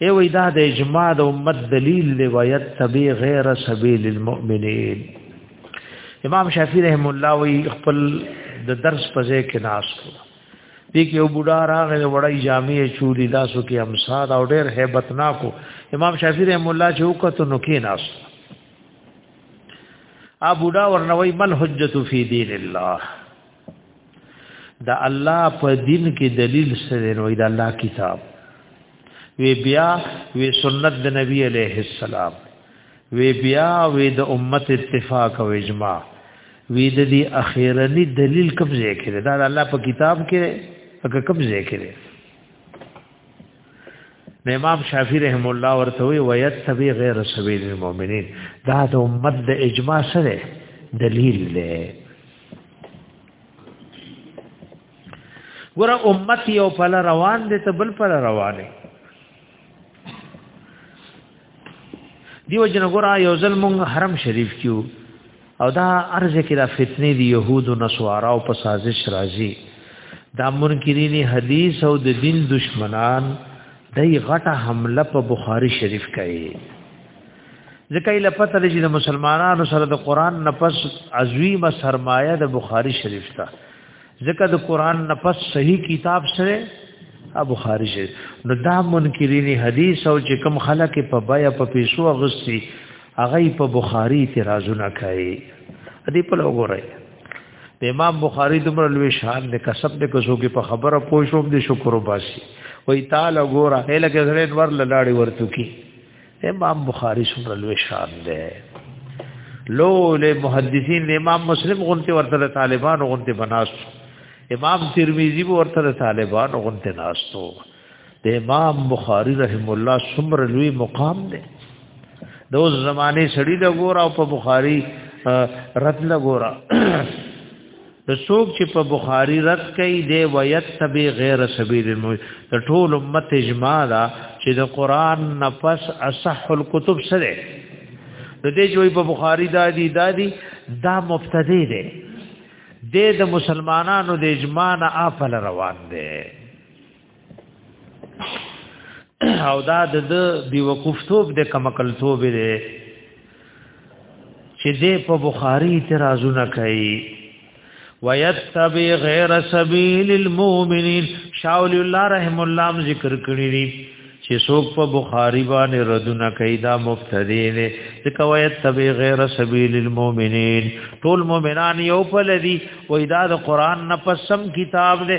ای وای دا د اجماع د امت دلیل دی وایت تبی غیر سبیل المؤمنین امام شافعی رحم الله وی خپل د درس په ځای کې ناس کړ دې کې یو بوډا راغی وړای جامع چولی لاسو کې امساد او ډېر hebat ناکو امام شافعی رحم الله چې وکړو نو کې ناس ا بوډا ورنوي مل حجت فی دین الله د الله په دین کې دلیل سره نو د الله کتاب وی بیا وی سنت د نبی علیه السلام وی بیا وی د امت اتفاق او اجماع وی د دې اخیرنی دلیل کوم ځای کې دا د الله په کتاب کې هغه کوم ځای کې دی امام شافعی رحم الله ورته وی ویت تبی غیر سبیل المؤمنین دا د امت د اجماع سره دلیل دی ګوره امت یو پل روان دي ته بل پل روان دي دیو جن ګوره یو ځل مونږ حرم شریف کیو او دا ارز کې دا فتنه دی يهود او نصارا او په سازش راځي دا منکرین حدیث او د دین دشمنان دای غټه حمله په بخاری شریف کوي ځکه یې لپته د چې د مسلمانانو سره د قران نفس عظیمه سرمایه د بخاری شریف ته ځکه د قران نفس صحیح کتاب سره ابو خاری شریف نو دا منکرین حدیث او چې کم خلک په بیا په پیسو غسی هغه په بخاری اعتراضونه کوي دې په لوګورای د امام بخاری دمر لوی شان د کسب د کوسو کې په خبره پوښوم د شکر وباسي وای تعالی ګوره هله کې زړه ور لاړې ورته کی امام بخاری څومره لوی شان دی لو له محدثین امام مسلم غونته ورته طالبان غونته بناس امام ترمذی ورته طالبان غونته ناستو د امام بخاری رحم الله څومره لوی مقام دی د اوس زمانه سړی د ګور او په بخاری رد لګورا د څوک چې په بخاری رد کوي دی ويتبع غیر سبیل المؤمن د ټول امت اجماع دا چې د قران نفس اصح الكتب سره د دې جوړي په بخاری دا دی دا دی دا مبتدی دی د مسلمانانو د اجماع نه افل روان دی او دا د بی وقفتوب د کمکلتوب دی چې دې په بخاری اعتراضونه کوي ويتبع غیر سبیل المؤمنین شاول الله رحم الله ذکر کړی دی چې څوک په بخاری باندې ردونه کوي دا مبتدی دی چې کوي تبع غیر سبیل المؤمنین ټول مؤمنان یو په لدی وای دا د قران نه پسم کتاب دی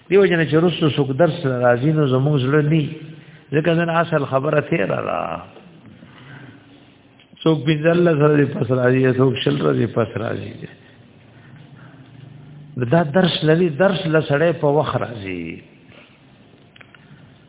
دیو جن چې رسو سوک درس راځي نو زموږ زړه ني ځکه زن اصل خبره تیر را سوک بنزل سره دې پس راځي سوک شل را دې پس راځي دا درس لري درس لسړې په وخت راځي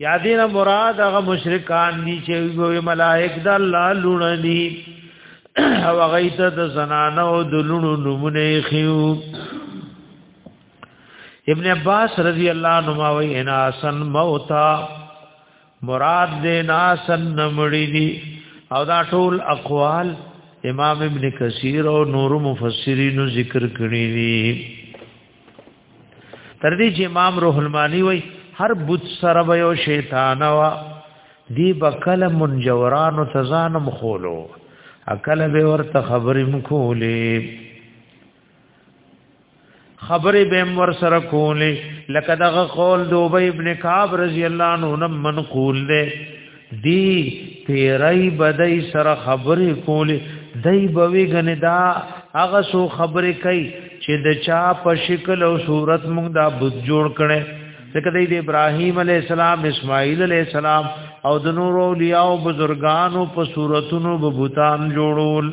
یادین مراد هغه مشرکان دي چې وي ملائک د الله لونه دي او هغه ته د زنانو د لونو نمونه خيو ابن عباس رضی الله عنهما وی اناسن موتا مراد دې ناسن نمړي دي او دا ټول اقوال امام ابن کثیر او نور مفسرین ذکر کړی دي تر دې چې امام روح المانی وای هر بت سره به یو شیطان وا دی بکل منجوران تزانم خولو اکل به ورته خبرې مخولې خبرې به ور سره کولې لکه دغه قول دوبه ابن کعب رضی الله عنه منقول دی دی پیرای بدای سره خبرې کولې دای بوي غنه دا هغه سو خبرې کوي چې د چا په شکل او صورت موږ دا بت جوړ کړي ځکه د ابراهیم علی السلام اسماعیل علی السلام او د نور اولیاء او بزرګانو په صورتونو بوتان جوړول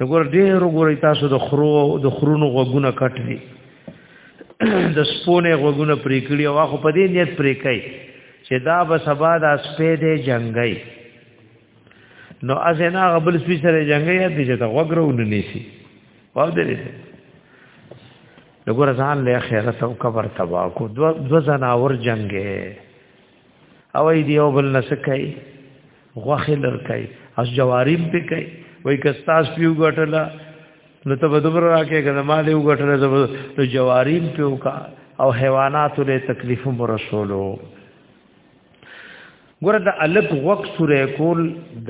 وګور ډېر وګورئ تاسو د خرو د خرونو غوګونه کټ دي د سپونه غوګونه پرې کړی او خو په دې نیت پرې کوي چې دا به سبا د سپې دې جنگي نو ازنا غبل سپې سره جنگي دې چې دا غوګرو نه نيسي واو دې وګور ځان له خیرت او قبر تبا کو دو دو زناور جنگي او ای دی او بل نسکای غوخه لرکای اس جواریم پې کوي وای کستاس پیو غټلا نو ته بدبر راکې کنه ما دی غټلا زب نو جواریم پیو کا او حیوانات له تکلیف مو رسولو ګور د الک وق سورې کول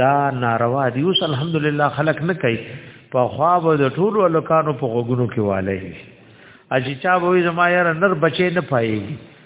دا ناروا دی اوس الحمدلله خلق نه کوي په خوا به د ټول ولکانو په غوګونو کې والي اجي چا وې زما یار نر بچي نه پایي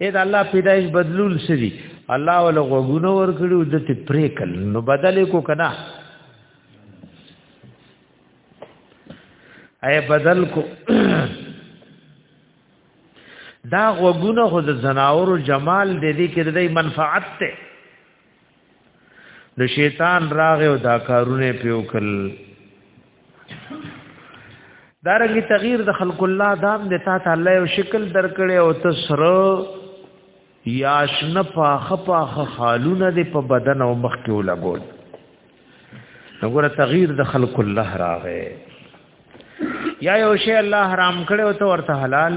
اې دا الله پیدایش بدلول سری الله ول غوګونو ور کړو د ته پریکل نو بدل کو کنا اے بدل کو دا غوګونو خو د زناورو جمال دې دې کې د منفعت ته نو شیطان راغ او دا کارونه پیوکل دارنګي تغییر د خلق الله دام د تا تعالی او شکل درکړي او تسر یاشن پاخ پاخ خالونه د په بدن او مخ کې ولګول وګوره تغییر د خلق الله راغې یا یو شی الله حرام کړي او ته ورته حلال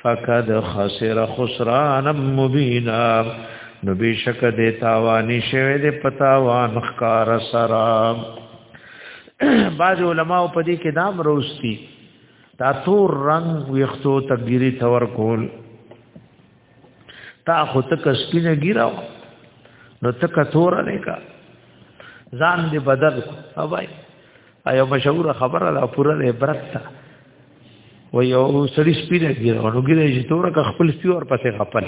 فقد خسر خسرانا مبینا نو بشک د تاوانی شوه د پتاوان خکار سرا بعض علماء په دې کې دام روستي دا تور رنگ ویختو تګيري تور کول تا خو تک سپینه ګیراو نو تک تور نه کا ځان دې بدل او بای ایو مشهور خبره لا پوره عبرت و یو سړی سپینه ګیره ونو ګیره چې تور کا خپل سپی ور پسې خپل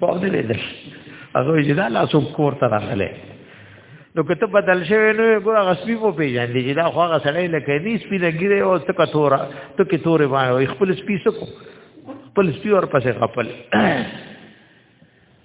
پاو دې دې هغه چې دا لاسو کور ته راغله نو کته بدل شوی نو ګور هغه سپی په پیژن دي دا خو هغه سړی لکه دې سپینه ګیره او تک تورا ته کې تورې وای خپل سپی سکو خپل سپی ور پسې خپل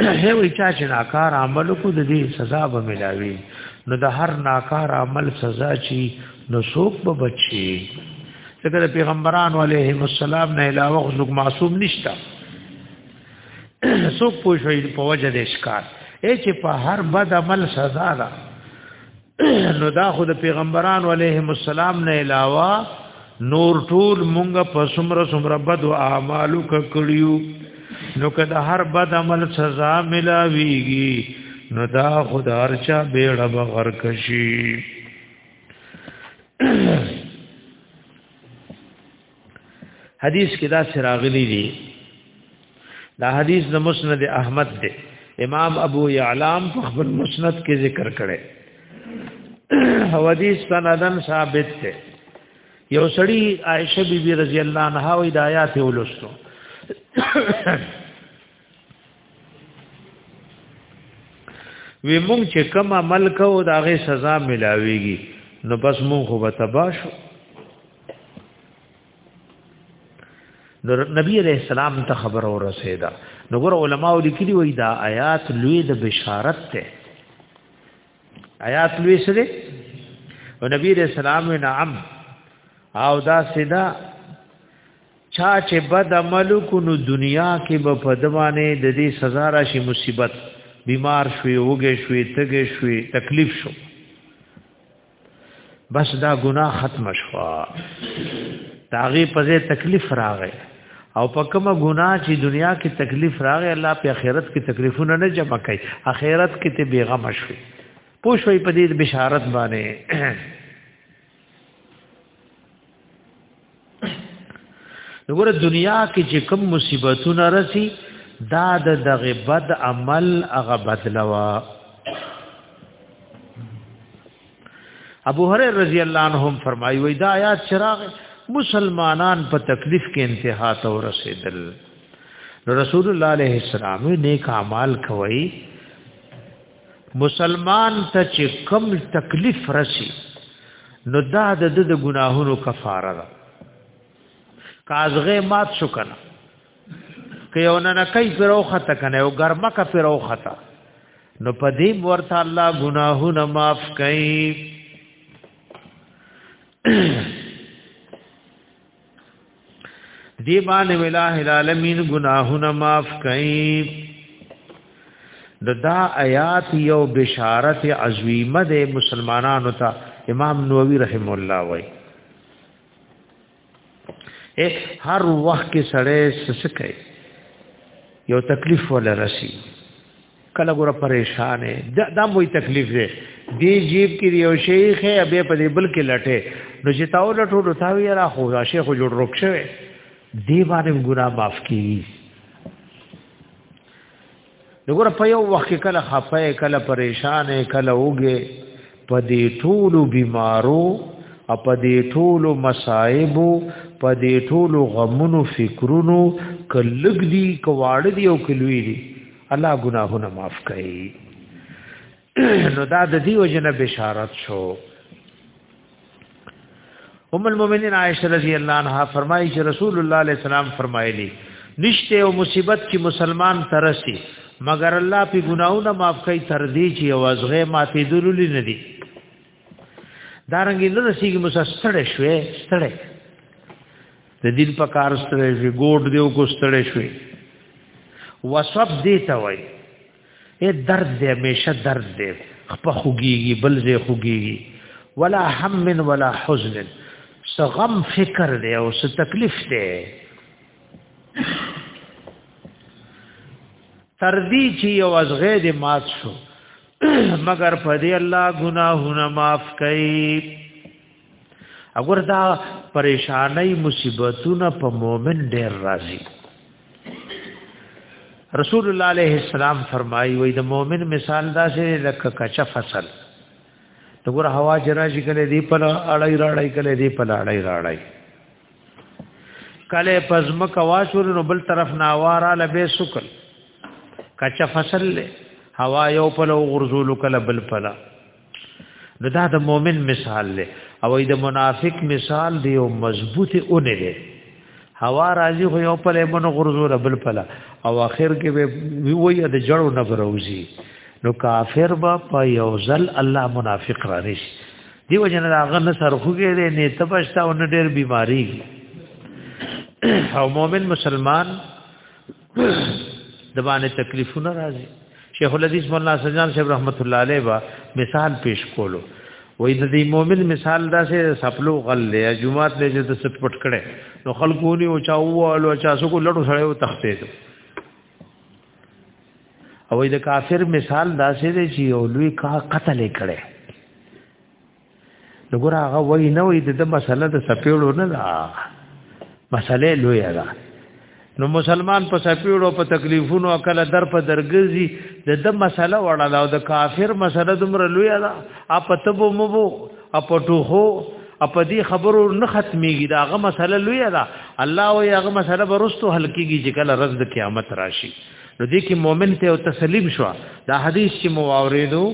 هي وی چا چې ناکار عمل کو د دې سزا به ملاوي نو د هر ناکار عمل سزا چی نو څوک به بچي څنګه پیغمبران علیه السلام نه علاوه څوک معصوم نشتا څوک پوښوي په وجه د اشکار اې چې په هر بد عمل سزا ده نو دا خو د پیغمبرانو علیهم السلام نه علاوه نور ټول مونږه په سمره سمره بد او اعمالو کړیو نو که د هر بد عمل سزا ملاویږي نو دا خود هرچا بیړه بغر کشي حدیث کې دا سراغلی دی دا حدیث د مسند احمد دی امام ابو یعلام په خپل مسند کې ذکر کړي او حدیث سندن ثابت دی یو سړی عائشه بیبي رضی الله عنها وی د آیات ولستو وی مونږ چې کوم عمل کوو دا غي سزا ملاويږي نو بس مونږ خو به تباشو نو نبی عليه السلام ته خبر اور رسیدا نو ګور علماء لیکلي وای دا آیات لوی د بشارت ته آیات لوی سره او نبی عليه السلام نعم او دا سیدا چا چې بد عمل کو نو دنیا کې به په دوانه د دې سزا راشي مصیبت بیمار شوي وګې شوي تګې شوي تکلیف شو بس دا ګناه ختم شوا داغي پځه تکلیف راغی او په کومه ګناه چې دنیا کې تکلیف راغی الله په آخرت کې تکلیفونه نه جمع کوي آخرت کې ته بیغم شوي پوښوي په دې بشارت باندې وګوره دنیا کې چې کوم مصیبتونه رسی دا د دغه بد عمل هغه بدلوا ابو هريره رضی الله عنه فرمایي وای دا آیات چراغ مسلمانان په تکلیف کې انتها ته ورسېدل رسول الله عليه السلام نیک اعمال کوي مسلمان ته چې کم تکلیف رسی نو دا د د ګناهونو کفاره ده کازغه مات شو کنه که یو نه کوي پرو خطه کنه او ګرمه کا پرو خطه نو پدې ورته الله ګناهونه معاف کوي دی باندې ویلا العالمین گناهونه معاف کړي د دا آیات یو بشارت عظیمه د مسلمانانو ته امام نووي رحم الله وای هر وخت کې سړی سسکه یو تکلیف ولا رسی کله ګوره پریشان دا دا موي تکلیف دی دی جیب کې یو شیخ ہے ابه په دې بل کې لټه نو چې تاو لټو نو تاو یې را خو دا شیخ جوړ روک شوی دی باندې ګنا معاف کیږي دغه په یو وخت کې کله خپه کله پریشان کله اوګه په دې ټولو بیمارو او په دې ټولو مصائب په دې ټولو غمونو فکرونو کلګ دي کواړ دي او کلوي دي الله ګناهونه معاف کړي نو دا د دې وجنه بشارت شو ام المؤمنین عائشہ رضی الله عنها فرمایي چې رسول الله علیه السلام فرمایلی نشته او مصیبت چې مسلمان ترسي مگر الله په ګناونه معاف کوي تر دې چې وازغه ماته دلولي نه دي دارنګې نه رسیږي مو ستړې شوې ستړې د دین په کار ستړې شوې ګوډ دیو کو ستړې شوې وسب دی ته وای اے درد دې همیشه درد دې خپ خوګيږي بل دې خوګيږي ولا هم ولا حزن سغم فکر دې او س تکلیف دې تر دې چې یو ازغه دې مات شو مگر په دې الله ګناهونه معاف کوي اگر دا پریشانای مصیبتونه په مؤمن ډیر راځي رسول الله علیه السلام فرمایي وای د مؤمن مثال دا چې لکه کچا فصل دغه هوا جراجی کله دی په اړای راړای کله دی په اړای راړای کله پزم کواشور نو بل طرف ناوارا لبه سکل کچا فصل له هوا یو په لو غرزول کله بل پلا نو دا د مؤمن مثال له او د منافق مثال دی او مضبوط اونې دی هوا راځي خو یو په لمن غرزول بل پلا او اخر کې به وی د جړو نه بروزي نو کافر با په یو ځل الله منافق را نشي دیو جن دا غن سر خوګې دې نه تپشتا او نه ډېر بیماری او مؤمن مسلمان د باندې تکلیفونه راځي شیخ الحدیث مولانا سجان صاحب رحمت الله علیه با مثال پیش کولو وې د دې مؤمن مثال دا سه سپلو غل له جمعات له چې ست پټ کړي نو خلکو نه او چا وو او چا سو کو لړو سره تختې او د کافر مثال داسې دی چې یو لوی کا قتل کړي وګور هغه وای نه وای د مسله د سپېړو نه دا مسله لوی ده نو مسلمان په سپېړو په تکلیفونو عقل در په درګزي د د مسله وړاله او د کافر مسله دومره لوی ده اپ تبو مبو اپ ټوخو اپ دې خبرو نه ختميږي دا هغه مسله لوی ده الله او هغه مسله برستو حل کیږي چې کله رز د قیامت راشي نو دې کې مؤمن ته او تسلیم شو دا حدیث چې مو اوریدو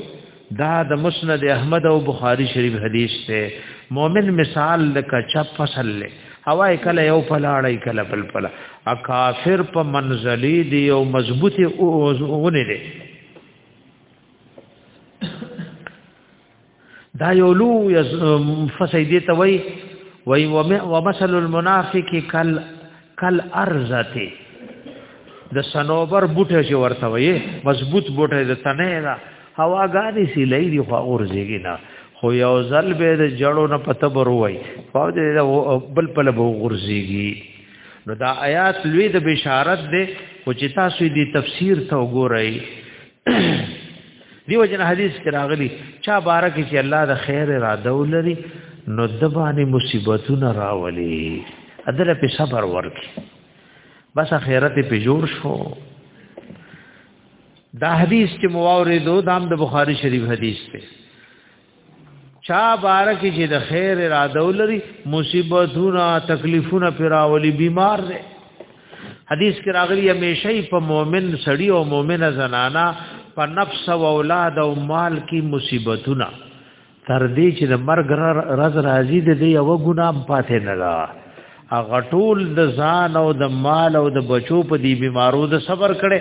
دا د مسند احمد او بخاری شریف حدیث ته مؤمن مثال لکه چپ فصل له هواي کله یو پلاړی کله بل پلا ا کافر په منزلی دی او مضبوطه اونه دی دا یو لو فسیدې ته وای وای ومثل المنافق کل کل ارزته د سنوبر بوټه چې ورته وای مضبوط بوټه د تنه دا هوا غادي سی لای دی خو اورځيږي نه خو یو ځل به د جړو نه پته بروي خو دې بل بل به غورځيږي نو دا آیات لوی د بشارت ده خو چې تاسو دې تفسیر ته وګورئ دیو جن حدیث کې راغلی چا بارک چې الله د خیر اراده ولري نو د باندې مصیبتونه راولي ادله په صبر ورکي بس اخرت په جوړ شو دا حدیث چې مواردو دام د بخاری شریف حدیث ته چا بارک چې د خیر اراده ولري مصیبتونه تکلیفونه پیراولي بیمار دی حدیث کې راغلی همیشه په مؤمن سړی او مؤمنه زنانا په نفس او اولاد او مال کې مصیبتونه تر دې چې د مرګ راز راضي د دې یو ګناه پاتې نه را هغه ټول د ځان او د مال او د بچو په دې بیمارو د صبر کړي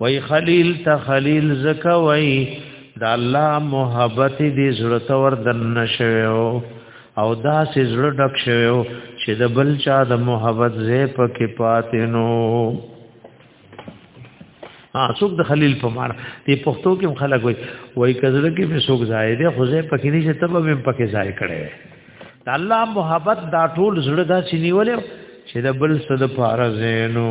وای خلیل ته خلیل زکه وای د الله محبت دې زړه ته ور دن شویو او دا سې زړه ډک شویو چې د بل چا د محبت زې پکې پاتې نو ها څوک د خلیل په مار دې پښتو کې خلک وای وای کزړه کې به څوک ځای دې خو زې پکې نه چې تب به پکې ځای کړي د الله محبت دا ټول زړه دا سې نیولې چې د بل صد فارزینو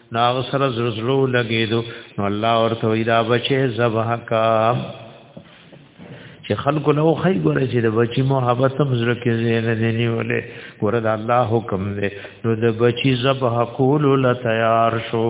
ناغ سره زرزلو لګیدو نو الله ورته ویلا بچي ذبح کا چې خلکو له خی ګره چې د بچی محبت هم زړه کې زین نه نیولې ګره د الله حکم دی نو د بچی ذبح کول ل تیار شو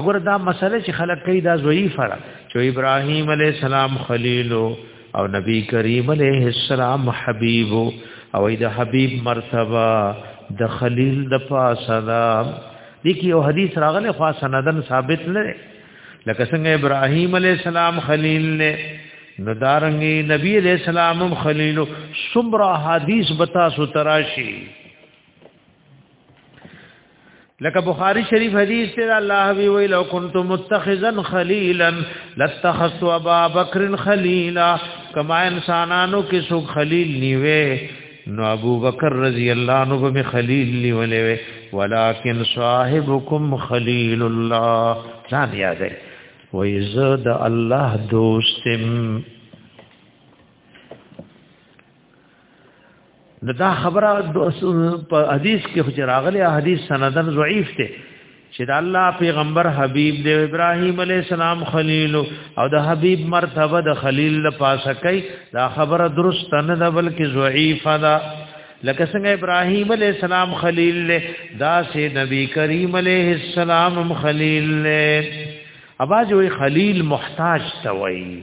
اگر دا مسله چې خلک کوي دا ضعیف را چې ابراهیم علی السلام خلیل او نبی کریم علیه السلام حبیب او د حبیب مرتبه د خلیل د پاسه دا لیکي او حدیث راغله خو سندن ثابت نه لکه څنګه ابراهیم علی السلام خلیل نه ندارنګي نبی علیہ السلام خلیل سمرا حدیث بتا سو تراشی لکه بخاری شریف حدیث ته الله وی وی لو كنت متخذا خليلا لاتخذت ابا بکر خليلا کما انسانانو کې سو خلیل نیوه نو ابو بکر رضی الله عنه به خلیل نیولې ولکن صاحبکم خلیل الله ځان یادې وای زه د الله دوستم نو دا خبره په حدیث کې خو راغلی حدیث سندن ضعیف دی چې د الله پیغمبر حبیب دی ابراهیم علی السلام خلیل او د حبیب مرتبه د خلیل له پاسه کوي دا خبره درست نه ده بلکې ضعیفه ده لکه څنګه ابراهیم علی السلام خلیل له دا سه نبی کریم علیه السلام خلیل له اواز وی خلیل محتاج توي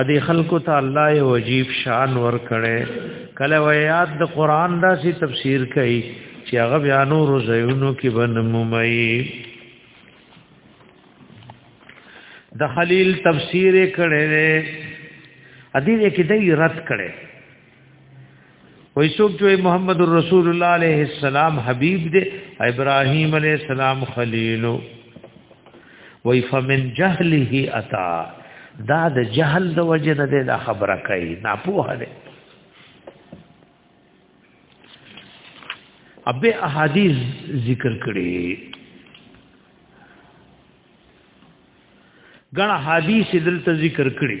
ا دې خلکو ته الله یو عجیب شان ور کړي کله ویات د قران دا سی تفسیر کوي چې هغه بیا نور زینو کې بنمومي د خلیل تفسیر کړي ا دې کې دې رد کړي وای څوک چې محمد رسول الله عليه السلام حبيب دې ابراهيم عليه السلام خليل وای فمن جهله اتا دا د جهل د وجه نه ده خبره کوي ناپوه ده ابه احادیث ذکر کړي غنا حدیث دلته ذکر کړي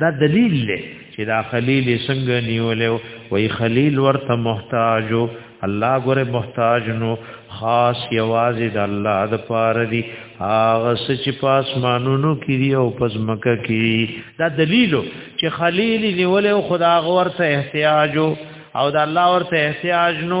دا دلیل له چې دا خلیل څنګه نیولې وای خلیل ورته محتاج الله ګره محتاج نو خاص یوازې د الله د پاره دی هغه چې پاس مانونو کې دی او پس مکه کې دا دلیل چې خلیل نیولې او خدا غور ته احتیاج او د الله ورته احتیاج نو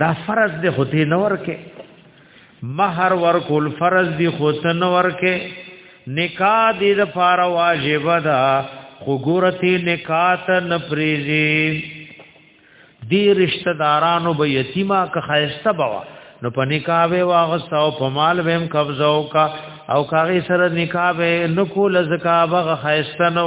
دا فرض دی خو ته نور کې مہر ورکول فرض دی خو ته نور کې نکاح دې د فار واجب ده خو ګورتی نکاح ته نپریزي دی رشتہ دارانو به یتیما که خایسته بوا نو په نکاح به واغست او په مال به هم قبضه او کا او کاغی سره نکاح به نکول زکا بغ خایسته نو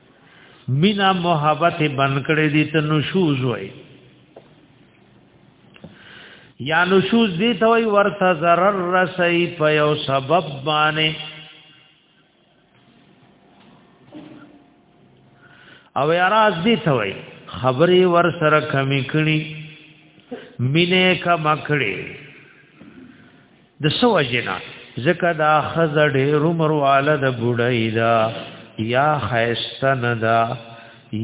مینا محبت بن کړې دي ته نشوز وای یا نشوز دي ته وای ورته zarar رسي په یو سبب باندې او یاراز دي ته وای خبرې ور سره کمی کړي مینه کا مکړې د سو اجنا زکه دا خز ډېر عمر والا د بډای دا یا خیستن دا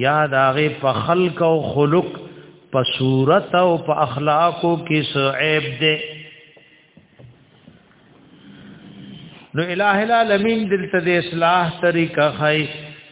یا داغه په خلق او خلق په صورت او په اخلاقو کې څه عیب ده نو الٰه العالمین دلته د اصلاح طریقه خای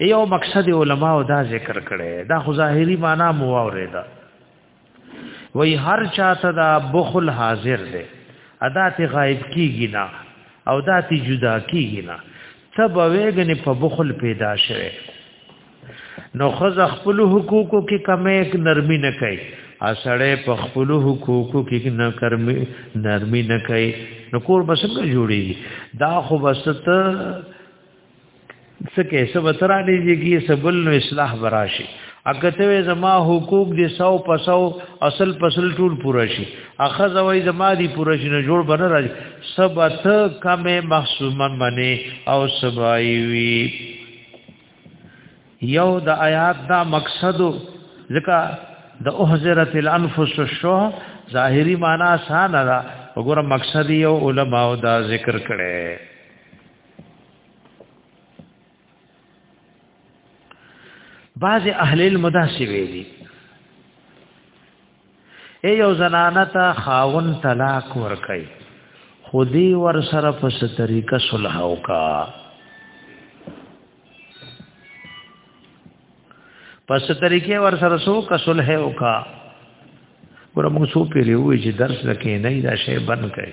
یو مقصد علما او دا ذکر کړي دا خو ظاهري معنا مو اوریدا وای هر چاته دا بخل حاضر دی ادا ته غایب کیږي نه او دا ته جدا کیږي نه تب ویګنې په بخل پیدا شوه نو خز خپل حقوقو کې کمې نرمي نه کوي اسړې په خپل حقوقو کې نه کرمي نرمي نه کوي نو کور بسنګ جوړي دا خو بسته څه کې سب تر دې جګي سبل نو اصلاح براشي اکته زما حقوق دي سو پسو اصل پسل ټول پوره شي اخذ وای زما دي پوره شي نه جوړ بنه راځي سب ته کمه محسومه منی او سبای وی یو د آیات دا مقصد ځکه د احذرت الانفس الشوه ظاهری معنا سانه دا وګوره مقصد یو علماء دا ذکر کړي بعض اهل علم دا سی ویلي اے یو زنانه ته خاون طلاق ورکړي خودي ور سره په ست طریقه صلح وکا پس طریقې ور سره سو کا صلح وکا ګور موږ سو پیلې وې چې درس لکه نه دا شی بند کړي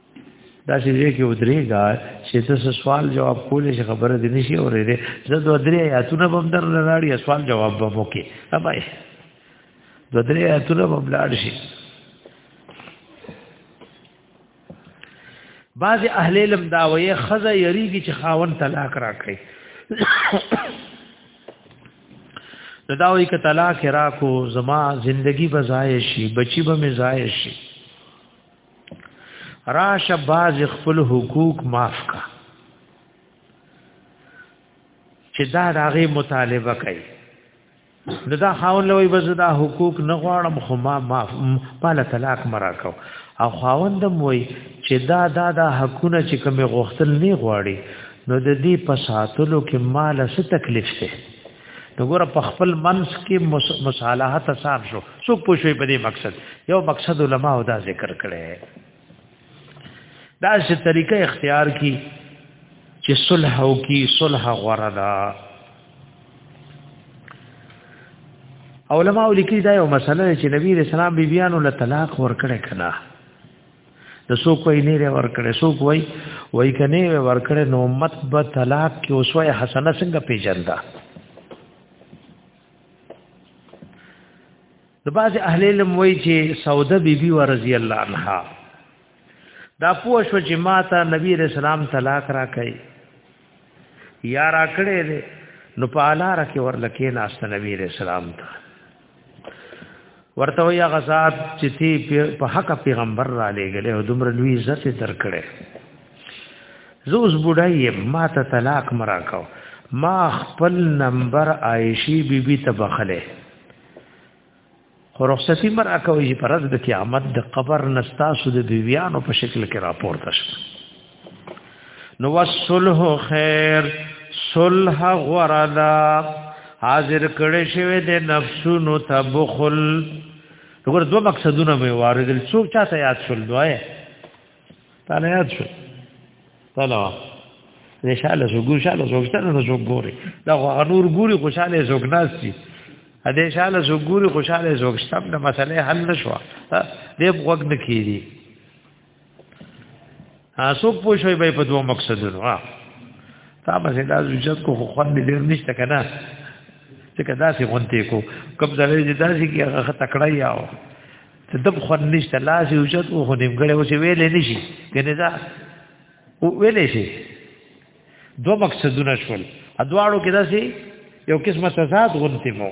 دا چې دې کې ودرېګا چې تاسو سوال جواب کولې چې خبره دې نشي اورې دې زه دوه درې آیاتونه بم در نه راړي سوال جواب به مو کې ابای دوه درې آیاتونه بم لاړ شي بعض اهل علم دا وایي خزه یریږي چې خاون طلاق راکړي نو دا وایي ک طلاق راکو زما زندگی بزای شي بچي به مزای شي راشه باز خپل حقوق معاف کا چې دا داغه مطالبه کوي نو دا خاون لوی بز دا حقوق نه غواړم خو ما معاف پاله طلاق مرا کو او خاون د موي چې دا دا دا حقونه چې کوم غوښتل نه غواړي نو د دې په ساتلو کې مال څه تکلیف شه وګوره په خپل منس کې مصالحه تصاب شو سو پوښوي په دې مقصد یو مقصد علما او دا ذکر کړي دا چې طریقه اختیار کی چې صلح او کی صلح غره دا علماء لیکي دا یو مسله چې نبی رسول الله بیبيانو له طلاق ورکړي کړه د څوک وای نه لري ورکړې څوک وای وای کني ورکړې نو امت به طلاق کې اوسوي حسنه څنګه پیژنده د باز اهل علم وای چې سوده بیبي بی ورضی الله عنها دا پوه شو چې ماته نبی رسول الله طلاق را کوي یا را کړې نو په اعلی را کې ورلکې ناست نبی رسول الله ورته یا غزاد چې تی په حق پیغمبر را لېګل او دومره لوی عزت درکړي زه اوس بډای ما ته طلاق مرا کو ما خپل نمبر عائشی بی بی ته بخله خو رخصتی مرا کوي پرز د قیامت د قبر نستا سود بیویانو په شکل کې راپورته شوه نو وصلح خیر صلح غردا حاضر کړي شوی د نفسونو تبخل وګور دوه مقصدونه مې واردل څوک چاته یاد شول دوه تا نه یاد شول تلو نشاله زو ګوشاله زو ستنه نو زو ګوري دا غنور ګوري خوشاله زو ګناسي ا دې شاله زو ګوري خوشاله زو ستم نه مسله حل نشو دې بغوګ نه کیږي تاسو په شوي به په دوه مقصدونو ها تا به دا زوجت کو خو خوند ډیر نشته کنه چې کدا سي غونته کو کوم ځای چې داسي کې هغه تکړه یاو ته دب خوند نشته لا سي زوجت کو خو نیمګړې اوسې ویلې نشي کنه دا ویلې شي دوه مقصدونه شول ادواړو کې داسي یو قسمه سزا غونته مو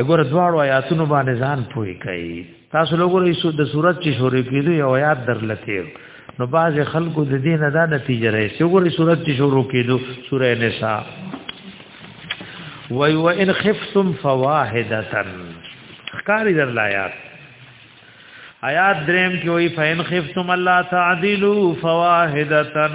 اګور دواړو آیاتونو باندې ځان پوي کوي تاسو لوګورې سو د صورت چې شورې کېدو یو آیات درلته نو باز خلکو د دې نه دا نتیجه راځي چې وګورې صورت چې شروع کېدو سوره نساء وای و ان خفتم فواحدتن خکاری در لایات آیات دریم کې وای فین خفتم الله تعدلوا فواحدتن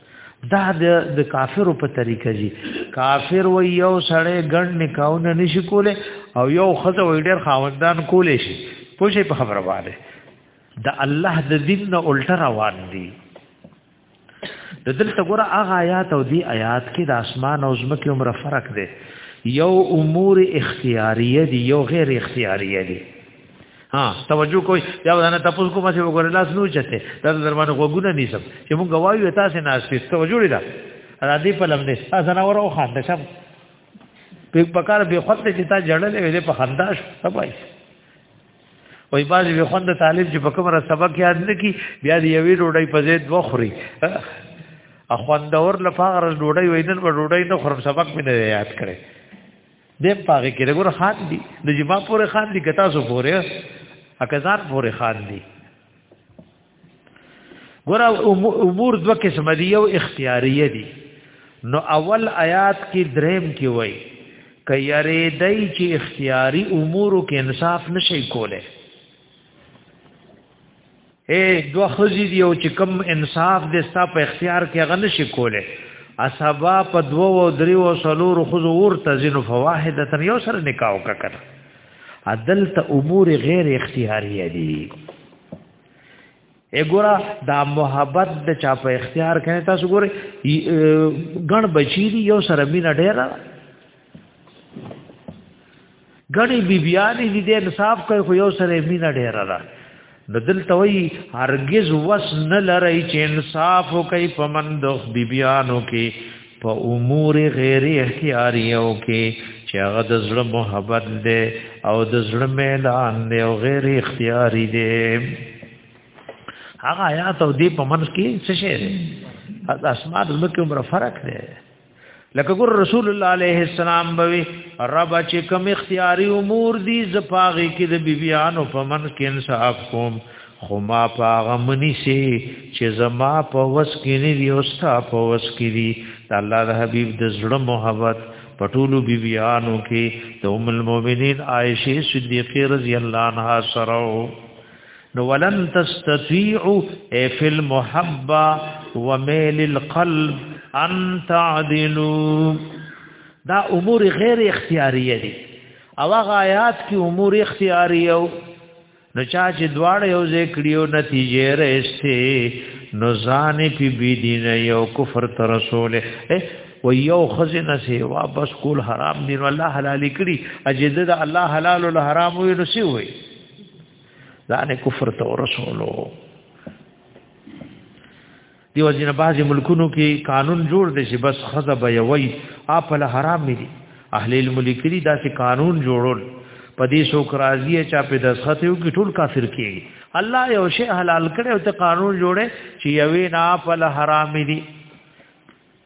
دا د کافرو په طریقه جی کافر و یو سړی ګڼ نکاونه نشي کوله او یو خزه و ډیر خاوندان کولې شي پوښي په خبره واره د الله د دین نه الټه روان دي د دلته ګوره هغه آیات او دی آیات کې د اسمان او زمکه عمر فرق دی یو امور اختیاریه دی یو غیر اختیاریه دی ها توجه کوی یا ودانه تاسو کومه چې وګورئ لاس نو چته دا درمانه غوګونه نیسم چې مونږ وایو تاسو نه اسپیس توجه لري دا را دې په لمنه تاسو نه ورو خان د شپ په پکار به خپل چې تا جړلې وې په خنداش سبای وای باز به خوند طالب چې په کومه سبق یاد نه کی بیا دې یوې ډوډۍ په زید وخوري اخوندور لفاغر ډوډۍ وینن په ډوډۍ نه خورم سبق مې نه یاد کړي د پاګه کې دغه خان دي د جما پورې خان دي کتا سو پورې اکزار پورې خان دي ګور امور دو قسم دي او اختیاریه دي نو اول آیات کې دریم کې وای کيره دای چې اختیاري امور کې انصاف نشي کوله اے دو خزی دی او چې کم انصاف دې ستا په اختیار کې غن شي کوله اسبا په دو او درې او سلور خزو ورته زینو فواحده تر یو سره نکاح وکړه عدل ته امور غیر اختیاری دي اګورا دا محبت د چا په اختیار کې تاسو ګورئ ګڼ بچی دی یو سره مینا ډیر غړي بی بیانې دې دې انصاف کوي خو یو سره مینا ډیر را د دل توي هرگز وس نه لری چې انصاف کوي پمند بی بیانو کې په امور غیر اختیاریو کې چې هغه د زړه محبت دی او د زړه میلان دی او غیر اختیاري دی هغه آیات او دې پمنس کې څه شی دی اسماء د مکه عمر فرق دی لکه ګور رسول الله عليه السلام بوي رب چې کوم اختیاري امور دي زپاغي کې د بیبيانو په من کې انصاف کوم خو ما پاغه منی سي چې زما په وس کې نه دي او ستا په وس کې دي د الله د حبيب د زړه محبت پټولو بیبيانو کې د ام المؤمنین عائشه صدیقه رضی الله عنها سره نو ولن تستطيعوا في المحبه وميل القلب ان تعدلوا دا امور غیر اختیاریه دي او هغه آیات کې امور اختیاریه نو چا چې دواړه یو ځای کړیو نتیجې رسته نو ځان په بی دین یو کفر تر رسول و یو خزنه سی واپس کول حرام دین الله حلال کړي اجازه الله حلال او حرام وي نو سی وي دا نه کفر ته ورسولو دی وزینه بعضی ملکونو کې قانون جوړ دی چې بس خزه به یوي اپ له حرام دي اهل الملک دي داسې قانون جوړول په دې شو کرازی چا په دسخت یو کې ټول کافر کېږي الله یو شی حلال کړي او ته قانون جوړه چې یوي نه اپ له حرام دي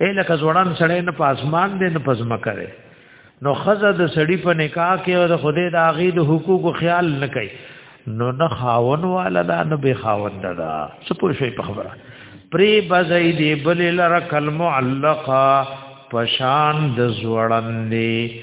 اے لکه زوړان سړی نه پاسمان دې نه پزما کوي نو خزه د سړی په نکاح کې او د خدای د اغې د حقوقو خیال نه کوي نو نه خاون والا دا نه به خاون دا څه پوه شي په خبره پری بزای دی بل لر کلمعلقه پشان د زوړندې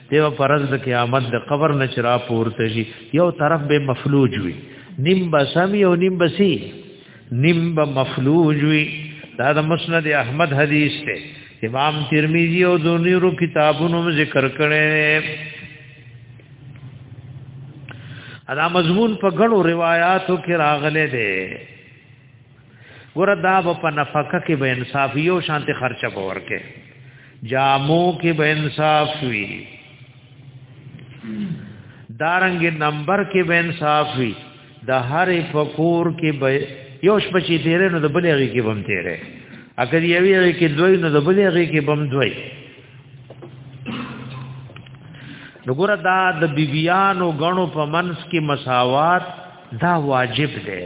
دیو پرز د قیامت د قبر نشرا پورته شي یو طرف به مفلوج وي نیم به سمي او نیم به سي نیم به مفلوج وي دا د مسند احمد حدیث ته امام ترمذی او دونیرو کتابونو ذکر کړي ادا مضمون په غړو روایتو کې راغله ده ګور دا په نفقه کې به انصاف یو شانته خرچه باور کې جامو کې به انصاف وي دارنګ نمبر کې به انصاف وي د هر فقور کې به یو شپه چې تیرې نو د بلې غي کې بم تیرې اگر یوې غي کې دوی نو د بلې غي کې بم دوی نګور دا د بیبیانو غنو په منس کې مساوات دا واجب دی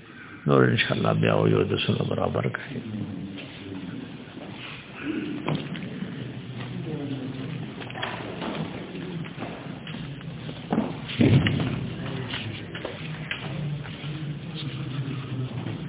نور ان شاء الله بیا یو د سره برابر کړي